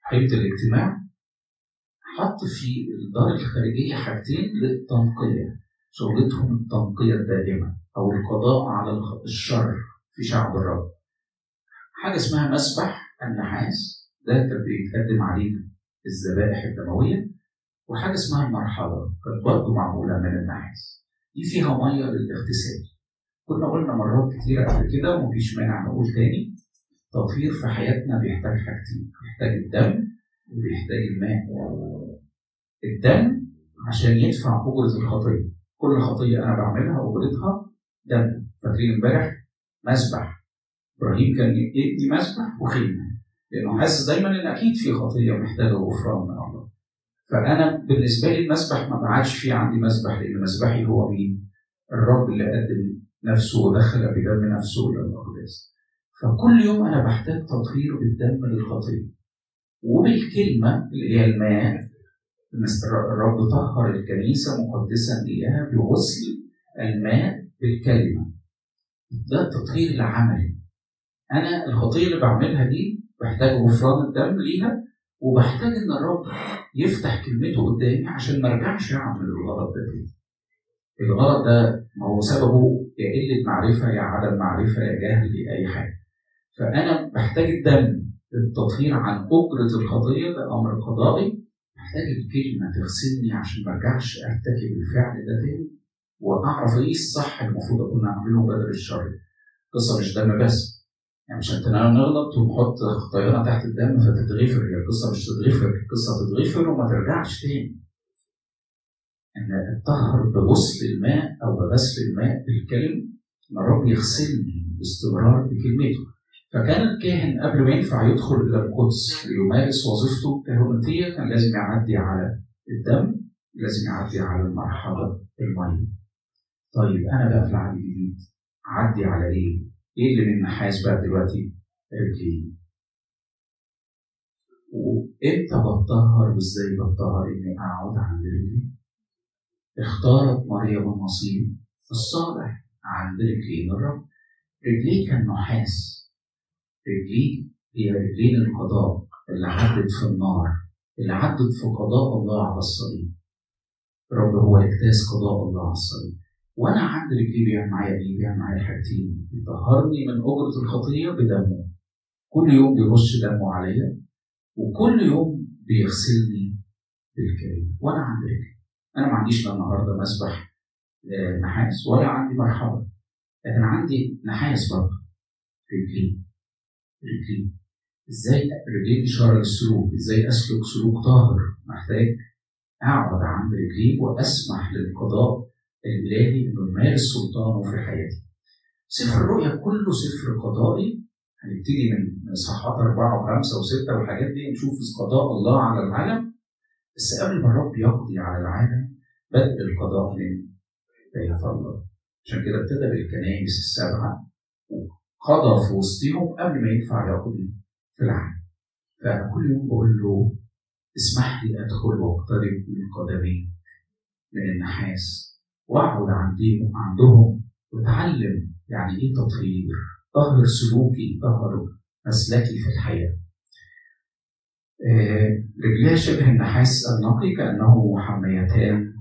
حيطة الاجتماع حط في الدار الخارجية حاجتين للتنقية شغلتهم التنقية الدائمة أو القضاء على الشر في شعب الرب. حاجة اسمها مسبح النحاس ده كان بيتقدم عليه الذبائح الدموية. وحاجة اسمها المرحلة كانت برضه معمولة من النحاس دي فيها مية للاغتسال. كنا قلنا مرات كتيرة قبل كده ومفيش مانع نقول تاني. التطهير في حياتنا بيحتاج حاجتين بيحتاج الدم وبيحتاج الماء الدم عشان يدفع أجرة الخطية. كل خطية أنا بعملها أجرتها دم فاكرين امبارح مسبح. إبراهيم كان يدي مسبح وخيمة. لأنه حاسس دايما إن أكيد في خطية محتاجة غفران من الله. فأنا بالنسبة لي المسبح ما عادش في عندي مسبح لأن مسبحي هو مين؟ الرب اللي قدم نفسه ودخل بدم نفسه إلى الأقداس فكل يوم أنا بحتاج تطهير بالدم للخطية. وبالكلمة اللي هي الماء الرب طهر الكنيسة مقدسا إياها بغسل الماء بالكلمة. ده التطهير العملي أنا الخطية اللي بعملها دي بحتاج غفران الدم ليها وبحتاج إن الرب يفتح كلمته قدامي عشان ما أرجعش أعمل الغلط ده تاني. الغلط ده ما هو سببه يا قلة معرفة يا عدم معرفة يا جهل يا أي حاجة. فأنا بحتاج الدم للتطهير عن أجرة الخطية ده أمر قضائي. محتاج الكلمة تغسلني عشان ما أرجعش أرتكب الفعل ده تاني وأعرف إيه الصح المفروض أكون أعمله بدل الشر. القصة مش دم بس. يعني مش انت نغلط ونحط خطايانا تحت الدم فتتغفر هي القصة مش تتغفر القصة تتغفر وما ترجعش تاني. إن اتطهر بغسل الماء أو بغسل الماء بالكلم إن الرب يغسلني باستمرار بكلمته. فكان الكاهن قبل ما ينفع يدخل إلى القدس ليمارس وظيفته الكهنوتيه كان لازم يعدي على الدم لازم يعدي على المرحله المية. طيب أنا بقى في العهد الجديد أعدي على إيه؟ إيه اللي من النحاس بقى دلوقتي؟ رجلي وامتى بتطهر وإزاي بتطهر إني أقعد عند رجلي؟ اختارت مريم النصيب الصالح عند رجلين الرب رجليه كان نحاس رجليه هي رجلين القضاء اللي عدت في النار اللي عدت في قضاء الله على الصليب الرب هو اجتاز قضاء الله على الصليب وأنا عند رجلي بيعمل معايا إيه؟ بيعمل معايا حاجتين. بيطهرني من أجرة الخطيه بدمه. كل يوم بيرش دمه عليا وكل يوم بيغسلني بالكلمة وأنا عند رجلي أنا ما عنديش لا النهارده مسبح نحاس ولا عندي مرحبا لكن عندي نحاس برضه. رجلي رجلي إزاي رجلي إشارة للسلوك؟ إزاي أسلك سلوك طاهر؟ محتاج أقعد عند رجلي وأسمح للقضاء الالهي إنه يمارس سلطانه في حياتي. سفر الرؤيا كله سفر قضائي هنبتدي من اصحاحات أربعة وخمسة وستة والحاجات دي نشوف قضاء الله على العالم بس قبل ما الرب يقضي على العالم بدء القضاء من بيت الله. عشان كده ابتدى بالكنائس السبعة وقضى في وسطهم قبل ما ينفع يقضي في العالم. فانا كل يوم بقول له اسمح لي أدخل وأقترب من قدميك من النحاس واقعد عندهم عندهم واتعلم يعني إيه تطهير طهر سلوكي طهر مسلكي في الحياة. آه رجليها شبه النحاس النقي كأنه محميتان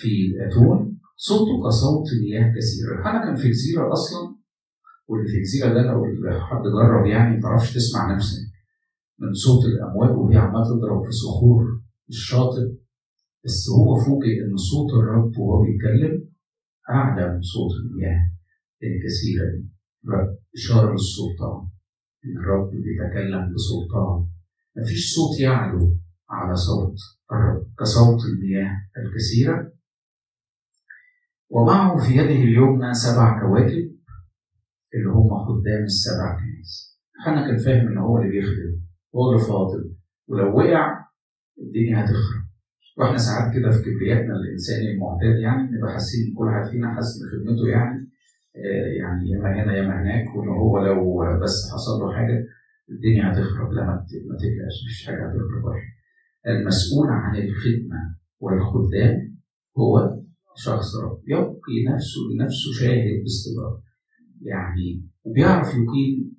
في اتون صوته كصوت مياه كثيره أنا كان في جزيرة أصلا واللي في جزيرة ده لو حد جرب يعني ما تعرفش تسمع نفسك من صوت الأمواج وهي عمالة تضرب في صخور الشاطئ. بس هو فوجئ إن صوت الرب وهو بيتكلم أعلى من صوت المياه الكثيرة دي. فاشاره للسلطان. ان الرب بيتكلم بسلطان. مفيش صوت يعلو على صوت الرب كصوت المياه الكثيرة. ومعه في يده اليمنى سبع كواكب اللي هم خدام السبع كنائس حنا كان فاهم إن هو اللي بيخدم. هو اللي فاضل. ولو وقع الدنيا هتخرب. وإحنا ساعات كده في كبرياتنا الإنساني المعتاد يعني بنبقى حاسين كل واحد فينا حاسس بخدمته يعني آه يعني ياما هنا ياما هناك وإن هو لو بس حصل له حاجة الدنيا هتخرب لا ما تقلقش مفيش حاجة هتخرب المسؤول عن الخدمة والخدام هو شخص رب يبقي نفسه لنفسه شاهد باستمرار يعني وبيعرف يقيم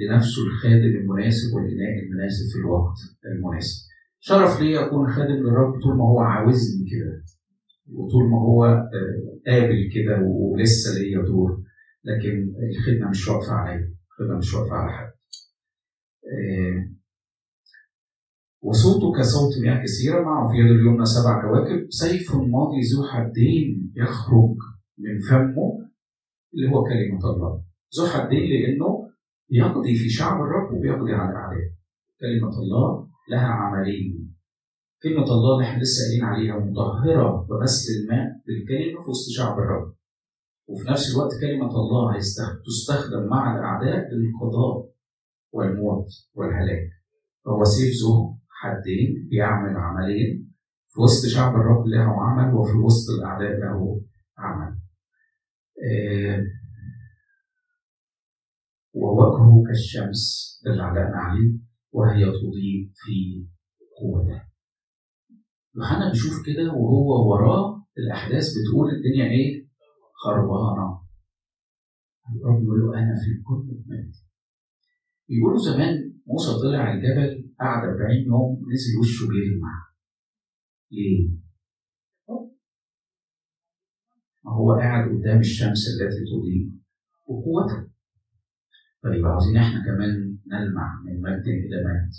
لنفسه الخادم المناسب والإناء المناسب في الوقت المناسب. شرف لي أكون خادم للرب طول ما هو عاوزني كده وطول ما هو قابل كده ولسه ليا دور. لكن الخدمة مش واقفة عليا الخدمة مش واقفة على حد. وصوته كصوت مياه كثيرة معه في يد اليمنى سبع كواكب سيف ماضي ذو حدين يخرج من فمه اللي هو كلمة الله. ذو حدين لأنه بيقضي في شعب الرب وبيقضي على الأعداء كلمة الله لها عملين كلمة الله اللي إحنا لسه قايلين عليها مطهرة بغسل الماء بالكلمة في وسط شعب الرب. وفي نفس الوقت كلمة الله تستخدم مع الأعداء للقضاء والموت والهلاك. فهو سيف ذو حدين بيعمل عملين في وسط شعب الرب له عمل وفي وسط الأعداء له عمل. آه ووجهه كالشمس اللي علقنا عليه وهي تضيء في قوته يوحنا بيشوف كده وهو وراه الأحداث بتقول الدنيا إيه؟ خربانة. الرب يقول له أنا في كل مجد بيقولوا زمان موسى طلع الجبل قعد 40 يوم نزل وشه بيلمع ليه؟ ما هو قاعد قدام الشمس التي تضيء وقوتها طيب عاوزين إحنا كمان نلمع من مجد إلى مجد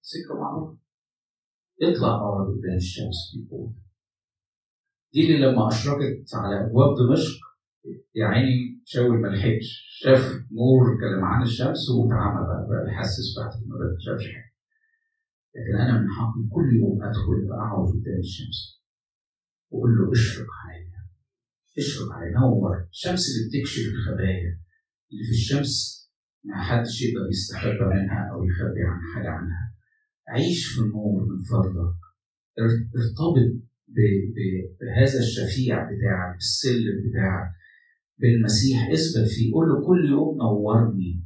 سكة معروفة. اطلع اقعد قدام الشمس في قوة. دي اللي لما أشرقت على أبواب دمشق يا عيني شاول ما لحقش شاف نور كلمعان الشمس واتعمى بقى بقى بيحسس بعد ما شافش حاجة لكن أنا من حقي كل يوم أدخل اقعد قدام الشمس. وأقول له اشرق عليا اشرق عليا نور الشمس اللي بتكشف الخبايا. اللي في الشمس ما حدش يقدر يستخبى منها أو يخبي عن حاجة عنها. عيش في النور من فضلك. ارتبط بهذا الشفيع بتاعك بالسلم بتاعك بالمسيح. اثبت فيه. قول له كل يوم نورني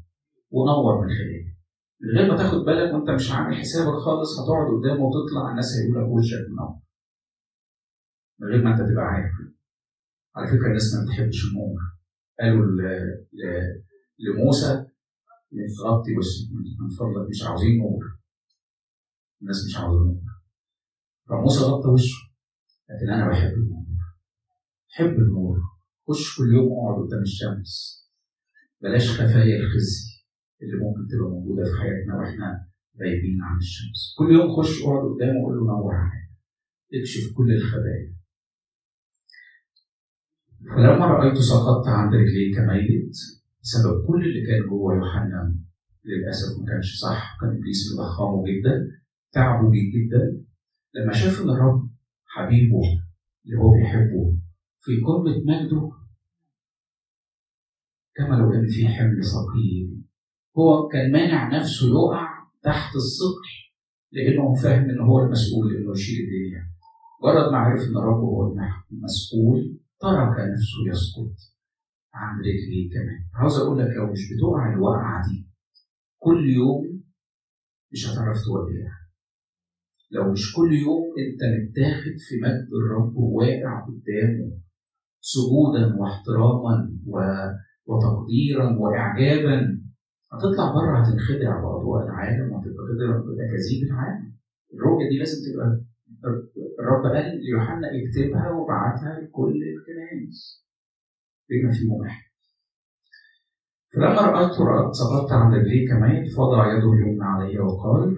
ونور من خلالي. من غير ما تاخد بالك وانت مش عامل حسابك خالص هتقعد قدامه وتطلع الناس هيقول لك وشك منور من غير ما انت تبقى عارف. على فكرة الناس ما بتحبش النور قالوا لموسى غطي وشك من فضلك مش عاوزين نور الناس مش عاوزة نور فموسى غطى وشه لكن أنا بحب النور. بحب النور. خش كل يوم أقعد قدام الشمس. بلاش خفايا الخزي اللي ممكن تبقى موجودة في حياتنا وإحنا غايبين عن الشمس. كل يوم خش أقعد قدامه وقول له نور عليا. اكشف كل الخبايا. فلما رأيت سقطت عند رجليه كميت بسبب كل اللي كان جوه يوحنا للأسف ما كانش صح كان إبليس مضخمه جدا تعبه بيه جدا. لما شاف إن الرب حبيبه اللي هو بيحبه في قمة مجده كما لو كان في حمل ثقيل هو كان مانع نفسه يقع تحت الثقل لأنه فاهم إن هو المسؤول إنه يشيل الدنيا. مجرد ما عرف إن الرب هو المسؤول ترك نفسه يسقط. عند رجليه كمان عاوز أقول لك لو مش بتقع الوقعة دي كل يوم مش هتعرف تواجهها لو مش كل يوم أنت متاخد في مجد الرب وواقع قدامه سجودا واحتراما و... وتقديرا وإعجابا هتطلع بره هتنخدع بأضواء العالم وهتنخدع باكاذيب العالم. الرؤية دي لازم تبقى الرب قال ليوحنا اكتبها وبعتها لكل الكنائس. بما فيه واحد فلما رأيته رأت سقطت عند رجليه كمان فوضع يده اليمنى علي وقال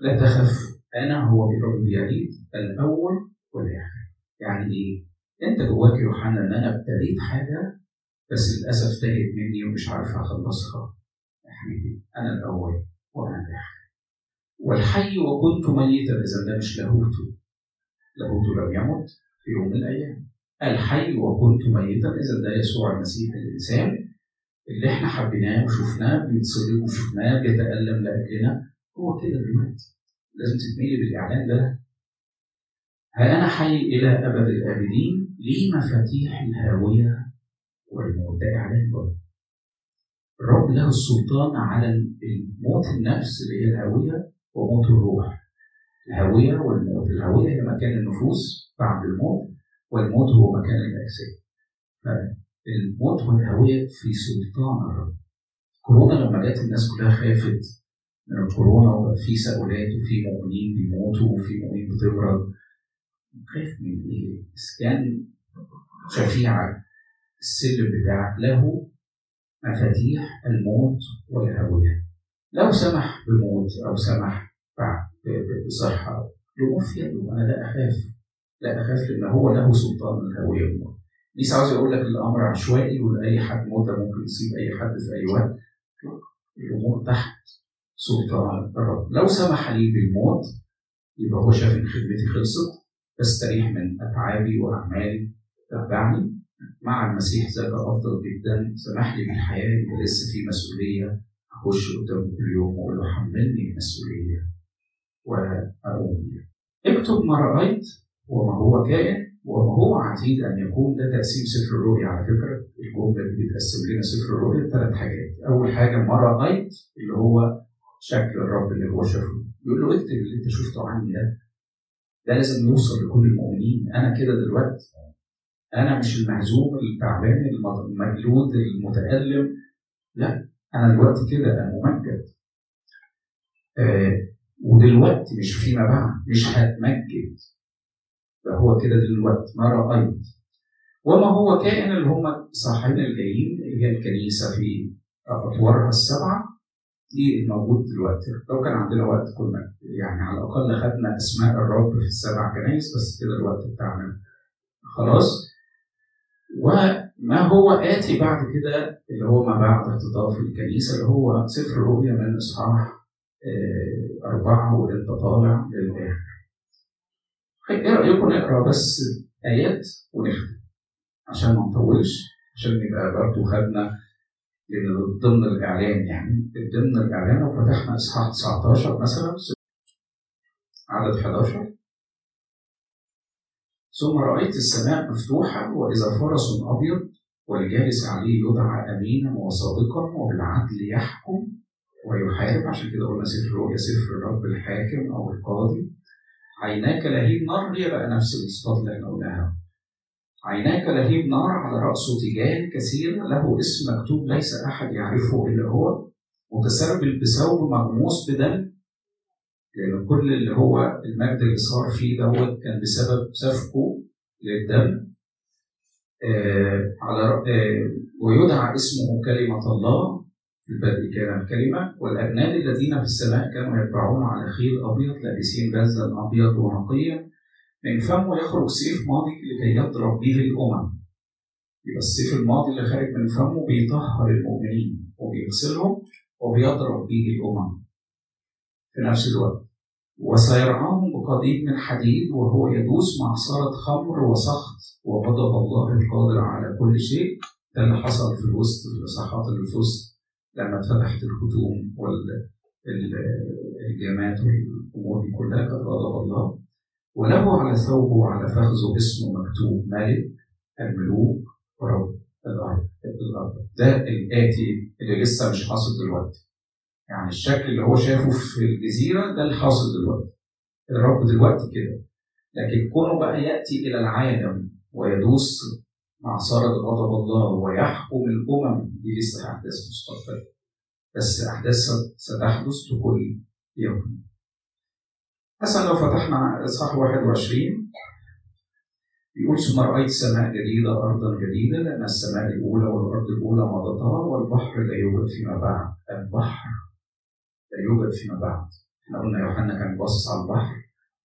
لا تخف أنا هو برب يعيد الأول والآخر. يعني إيه؟ أنت جواك يوحنا إن أنا ابتديت حاجة بس للأسف تاهت مني ومش عارف أخلصها. يا حبيبي أنا الأول وأنا الآخر. والحي وكنت ميتا اذا ده مش لاهوته. لاهوته لم يمت في يوم من الحي وكنت ميتا. إذا ده يسوع المسيح الإنسان اللي إحنا حبيناه وشفناه بيتصلب وشفناه بيتألم لأجلنا. هو كده دلوقتي. لازم تتميلي بالإعلان ده. ها أنا حي إلى أبد الأبدين؟ لي مفاتيح الهاويه والموت ده إعلان برضه. الرب له السلطان على الموت النفس اللي هي الهاويه وموت الروح. الهاويه والموت. الهاويه هي مكان النفوس بعد الموت. والموت هو مكان الاجساد فالموت والهاويه في سلطان الرب. كورونا لما جت الناس كلها خافت من الكورونا وبقى في سؤالات وفي مؤمنين بيموتوا وفي مؤمنين بتمرض خايف من إيه؟ اسكان شفيعك السلم بتاعك له مفاتيح الموت والهوية. لو سمح بموت أو سمح بصحة يقوم في أنا لا أخاف. لا أخاف لأن هو له سلطان الهوية والموت ليس عاوز يقول لك الأمر عشوائي وأي حد موتة ممكن يصيب أي حد في أي وقت. الأمور تحت سلطان الرب. لو سمح لي بالموت يبقى هو شاف إن خدمتي خلصت بستريح من أتعابي وأعمالي. تتبعني. مع المسيح ذاك أفضل جدا. سمح لي بالحياة يبقى لسه في مسؤولية. أخش قدامه كل يوم وأقول له حملني المسؤوليه وأقوم بيها. اكتب ما رأيت. وما هو كائن وما هو عتيد أن يكون ده تقسيم سفر الرؤيا على فكرة. الجملة دي بتقسم لنا سفر الرؤيا ثلاث حاجات. أول حاجة ما رايت اللي هو شكل الرب اللي هو شافه. يقول له اكتب اللي أنت شفته عني ده؟ ده لازم يوصل لكل المؤمنين. أنا كده دلوقتي أنا مش المهزوم التعبان المجلود المتألم. لا أنا دلوقتي كده أنا ممجد. آه ودلوقتي مش فيما بعد مش هتمجد. ده هو كده دلوقتي. ما رأيت. وما هو كائن اللي هم الصاحبين الجايين اللي هي الكنيسة في أطوارها السبعة دي الموجود دلوقتي. لو كان عندنا وقت كنا يعني على الأقل خدنا أسماء الرب في السبع كنايس بس كده الوقت بتاعنا خلاص. وما هو آتي بعد كده اللي هو ما بعد اختطاف الكنيسة اللي هو سفر الرؤيا من إصحاح آه، أربعة وأنت طالع للآخر. إيه رأيكم نقرأ بس آيات ونختم عشان ما نطولش عشان نبقى برضه خدنا لأن ضمن الإعلان يعني. ضمن الإعلان وفتحنا إصحاح 19 مثلا عدد 11 ثم رأيت السماء مفتوحة وإذا فرس أبيض والجالس عليه يدعى أمينا وصادقا وبالعدل يحكم ويحارب. عشان كده قلنا سفر الرؤيا سفر الرب الحاكم أو القاضي. عيناك لهيب نار هي بقى نفس الصفات اللي إحنا قلناها عيناك لهيب نار على رأسه تيجان كثيرة له اسم مكتوب ليس أحد يعرفه إلا هو متسربل بثوب مغموس بدم. لأن كل اللي هو المجد اللي صار فيه دوت كان بسبب سفكه للدم. آه على آه ويدعى اسمه كلمة الله. في البدء كان الكلمة والأجناد الذين في السماء كانوا يتبعون على خيل أبيض لابسين بزا أبيض ونقيا من فمه يخرج سيف ماضي لكي يضرب به الأمم. يبقى السيف الماضي اللي خارج من فمه بيطهر المؤمنين وبيغسلهم وبيضرب به الأمم. في نفس الوقت وسيرعاهم بقضيب من حديد وهو يدوس معصرة خمر وسخط. وغضب الله القادر على كل شيء. ده اللي حصل في الوسط في الإصحاحات اللي في الوسط. لما اتفتحت الختوم والجامات والأمور دي كلها كانت غضب الله. وله على ثوبه وعلى فخذه اسمه مكتوب ملك الملوك ورب الأرض. الأرض. ده الآتي اللي لسه مش حاصل دلوقتي. يعني الشكل اللي هو شافه في الجزيرة ده اللي حاصل دلوقتي. الرب دلوقتي كده. لكن كونه بقى يأتي إلى العالم ويدوس معصرة غضب الله ويحكم الأمم. دي لسه أحداث مستقبلية بس أحداث ستحدث لكل يوم. مثلا لو فتحنا إصحاح 21 يقول ثم رأيت سماء جديدة أرضا جديدة لأن السماء الأولى والأرض الأولى مضتا والبحر لا يوجد فيما بعد. البحر لا يوجد فيما بعد. إحنا قلنا يوحنا كان باصص على البحر.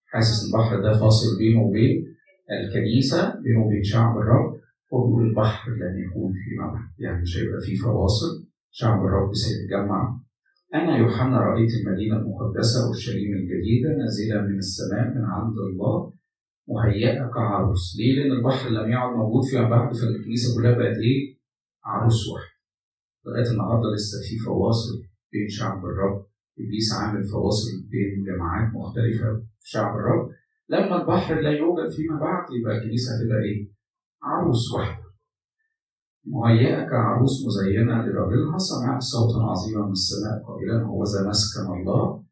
حاسس البحر ده فاصل بينه وبين الكنيسة بينه وبين شعب الرب. وبيقول البحر لن يكون فيما بعد يعني مش هيبقى فيه فواصل شعب الرب سيتجمع أنا يوحنا رأيت المدينة المقدسة أورشليم الجديدة نازلة من السماء من عند الله مهيئة كعروس، ليه؟ لأن البحر لم يعد موجود فيما بعد فالكنيسة كلها بقت إيه؟ عروس واحد. لغاية النهاردة لسه في فواصل بين شعب الرب، إبليس عامل فواصل بين جماعات مختلفة في شعب الرب. لما البحر لا يوجد فيما بعد يبقى الكنيسة هتبقى إيه؟ عروس واحدة. مهيئة كعروس مزينة لراجلها سمعت صوتا عظيما من السماء قائلا هو ذا مسكن الله؟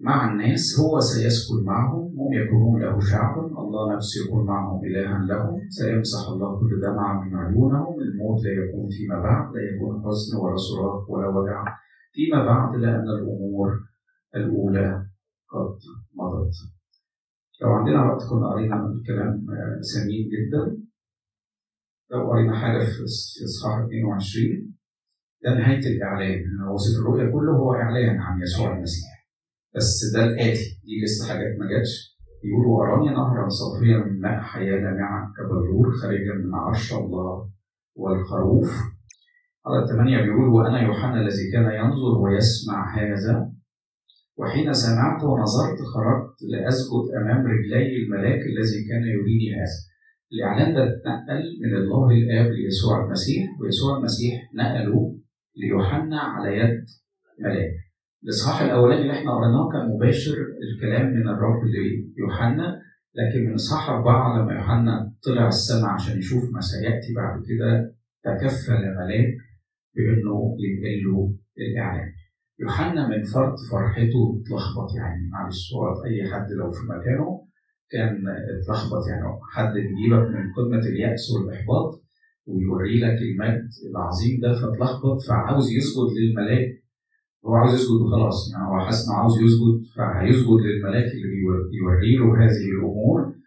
مع الناس هو سيسكن معهم هم يكونون له شعبا الله نفسه يكون معهم إلها لهم سيمسح الله كل دمعة من عيونهم الموت لا يكون فيما بعد لا يكون حزن ولا صراخ ولا وجع فيما بعد لأن الأمور الأولى قد مضت. لو عندنا وقت كنا قرينا الكلام سمين جدا. لو قرينا حاجة في إصحاح 22 ده نهاية الإعلان. هو سفر الرؤيا كله هو إعلان عن يسوع المسيح. بس ده الآتي. دي لسه حاجات ما جاتش. يقول وراني نهرا صافيا من ماء حياة جامعة كبلور خارجا من عرش الله والخروف. على الثمانية بيقول وأنا يوحنا الذي كان ينظر ويسمع هذا وحين سمعت ونظرت خرجت لأسجد أمام رجلي الملاك الذي كان يريني هذا. الإعلان ده اتنقل من الله الآب ليسوع المسيح ويسوع المسيح نقله ليوحنا على يد ملاك الإصحاح الأولاني اللي إحنا قريناه كان مباشر الكلام من الرب ليوحنا لكن من إصحاح أربعة لما يوحنا طلع السماء عشان يشوف ما سيأتي بعد كده تكفل ملاك بإنه ينقل له الإعلان. يوحنا من فرط فرحته اتلخبط يعني معلش هو أي حد لو في مكانه كان اتلخبط يعني حد بيجيبك من قمة اليأس والإحباط ويوري لك المجد العظيم ده فاتلخبط فعاوز يسجد للملاك. هو عاوز يسجد وخلاص يعني هو حاسس إنه عاوز يسجد فهيسجد للملاك اللي بيوري له هذه الأمور.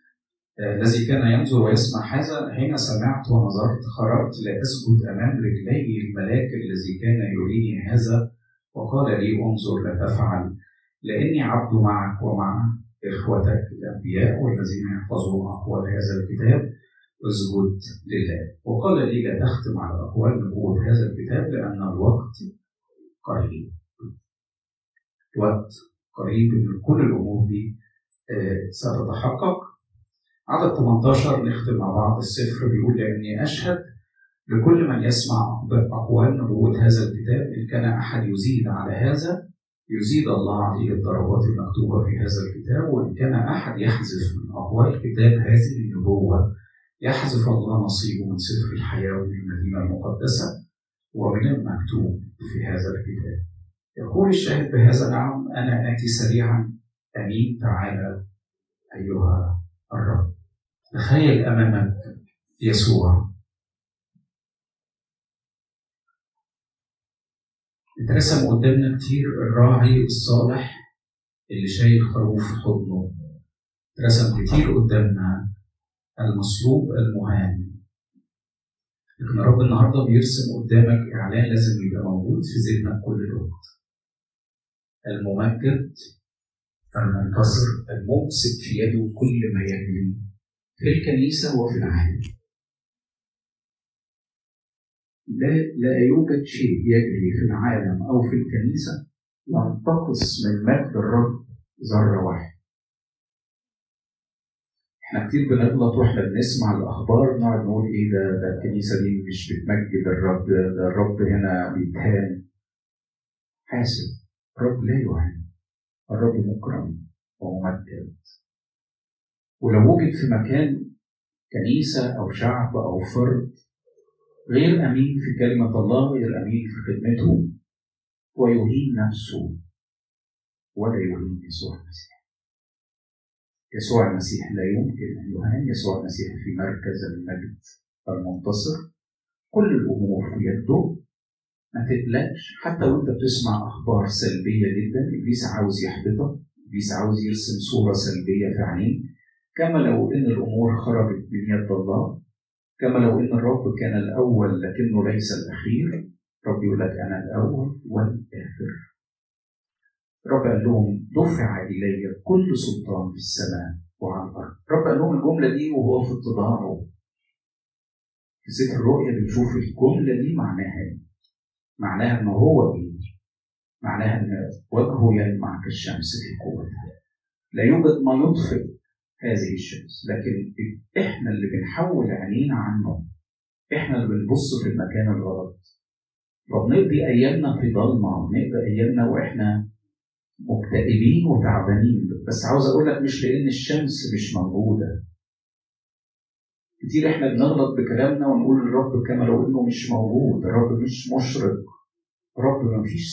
الذي كان ينظر ويسمع هذا حين سمعت ونظرت خرجت لاسجد أمام رجلي الملاك الذي كان يريني هذا وقال لي انظر لا تفعل لأني عبد معك ومع إخوتك الأنبياء والذين يحفظون أقوال هذا الكتاب أسجد لله. وقال لي لا تختم على أقوال نبوة هذا الكتاب لأن الوقت قريب. وقت قريب ان كل الأمور دي ستتحقق. عدد 18 نختم مع بعض السفر بيقول لأني أشهد لكل من يسمع اقوال نبوه هذا الكتاب إن كان أحد يزيد على هذا يزيد الله عليه الضربات المكتوبة في هذا الكتاب وإن كان أحد يحذف من أقوال كتاب هذه النبوه يحذف الله نصيبه من سفر الحياة ومن المدينة المقدسة ومن المكتوب في هذا الكتاب. يقول الشاهد بهذا نعم أنا آتي سريعا. أمين تعالى أيها الرب. تخيل أمامك يسوع. اترسم قدامنا كتير الراعي الصالح اللي شايل خروف في حضنه. اترسم كتير قدامنا المصلوب المهان لكن الرب النهارده بيرسم قدامك إعلان لازم يبقى موجود في ذهنك كل الوقت. الممجد المنتصر الممسك في يده كل ما يجري في الكنيسة وفي العالم. لا لا يوجد شيء يجري في العالم أو في الكنيسة ينتقص من مجد الرب ذرة واحدة. إحنا كتير بنغلط وإحنا بنسمع الأخبار نقعد نقول إيه ده ده الكنيسة دي مش بتمجد الرب ده الرب هنا بيتهان. حاسب الرب لا يهان الرب مكرم وممجد ولو وجد في مكان كنيسة أو شعب أو فرد غير أمين في كلمة الله غير أمين في خدمته ويهين نفسه. ولا يهين يسوع المسيح. يسوع المسيح لا يمكن أن يهان. يسوع المسيح في مركز المجد المنتصر. كل الأمور في يده. ما تقلقش. حتى وانت بتسمع أخبار سلبية جدا إبليس عاوز يحبطك. إبليس عاوز يرسم صورة سلبية في عينيك. كما لو إن الأمور خرجت من يد الله كما لو إن الرب كان الأول لكنه ليس الأخير رب يقول لك أنا الأول والآخر رب قال لهم دفع إلي كل سلطان في السماء وعلى الأرض رب قال لهم الجملة دي وهو في اتضاعه في سفر الرؤيا بنشوف الجملة دي معناها إيه معناها إن هو إيه؟ معناها إن وجهه يلمع كالشمس في قوتها. لا يوجد ما يطفئ هذه الشمس، لكن إحنا اللي بنحول عينينا عنه. إحنا اللي بنبص في المكان الغلط. فبنقضي أيامنا في ضلمه، بنقضي أيامنا وإحنا مكتئبين وتعبانين، بس عاوز أقول لك مش لأن الشمس مش موجودة. كتير إحنا بنغلط بكلامنا ونقول الرب كما لو إنه مش موجود، الرب مش مشرق. الرب ما فيش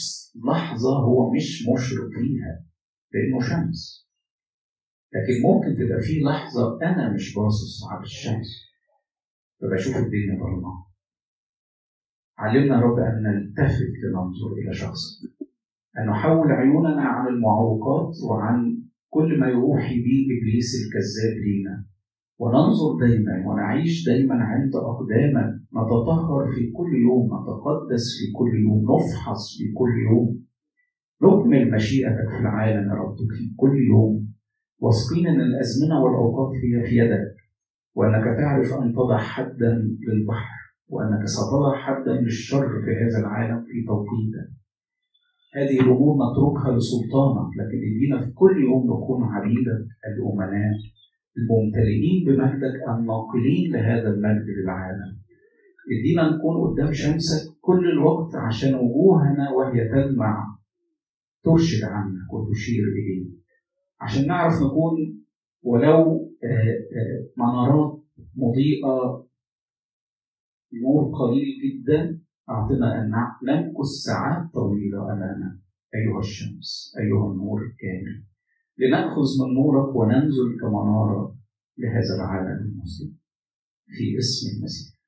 لحظة هو مش مشرق فيها لأنه شمس. لكن ممكن تبقى في لحظة أنا مش باصص على الشمس فبشوف الدنيا ضلمة. علمنا رب أن نلتفت لننظر إلى شخصك. أن نحول عيوننا عن المعوقات وعن كل ما يوحي به إبليس الكذاب لينا وننظر دايما ونعيش دايما عند أقدامك نتطهر في كل يوم نتقدس في كل يوم نفحص في كل يوم نكمل مشيئتك في العالم يا رب في كل يوم واثقين إن الأزمنة والأوقات هي في يدك وأنك تعرف أن تضع حدا للبحر وأنك ستضع حدا للشر في هذا العالم في توقيتك. هذه الأمور نتركها لسلطانك لكن إدينا في كل يوم نكون عبيدك الأمناء الممتلئين بمجدك الناقلين لهذا المجد للعالم إدينا نكون قدام شمسك كل الوقت عشان وجوهنا وهي تلمع ترشد عنك وتشير إليك. عشان نعرف نكون ولو منارات مضيئة نور قليل جدا أعطنا أن نمكث ساعات طويلة امامك أيها الشمس أيها النور الكامل. لنأخذ من نورك وننزل كمنارة لهذا العالم المسلم في اسم المسيح.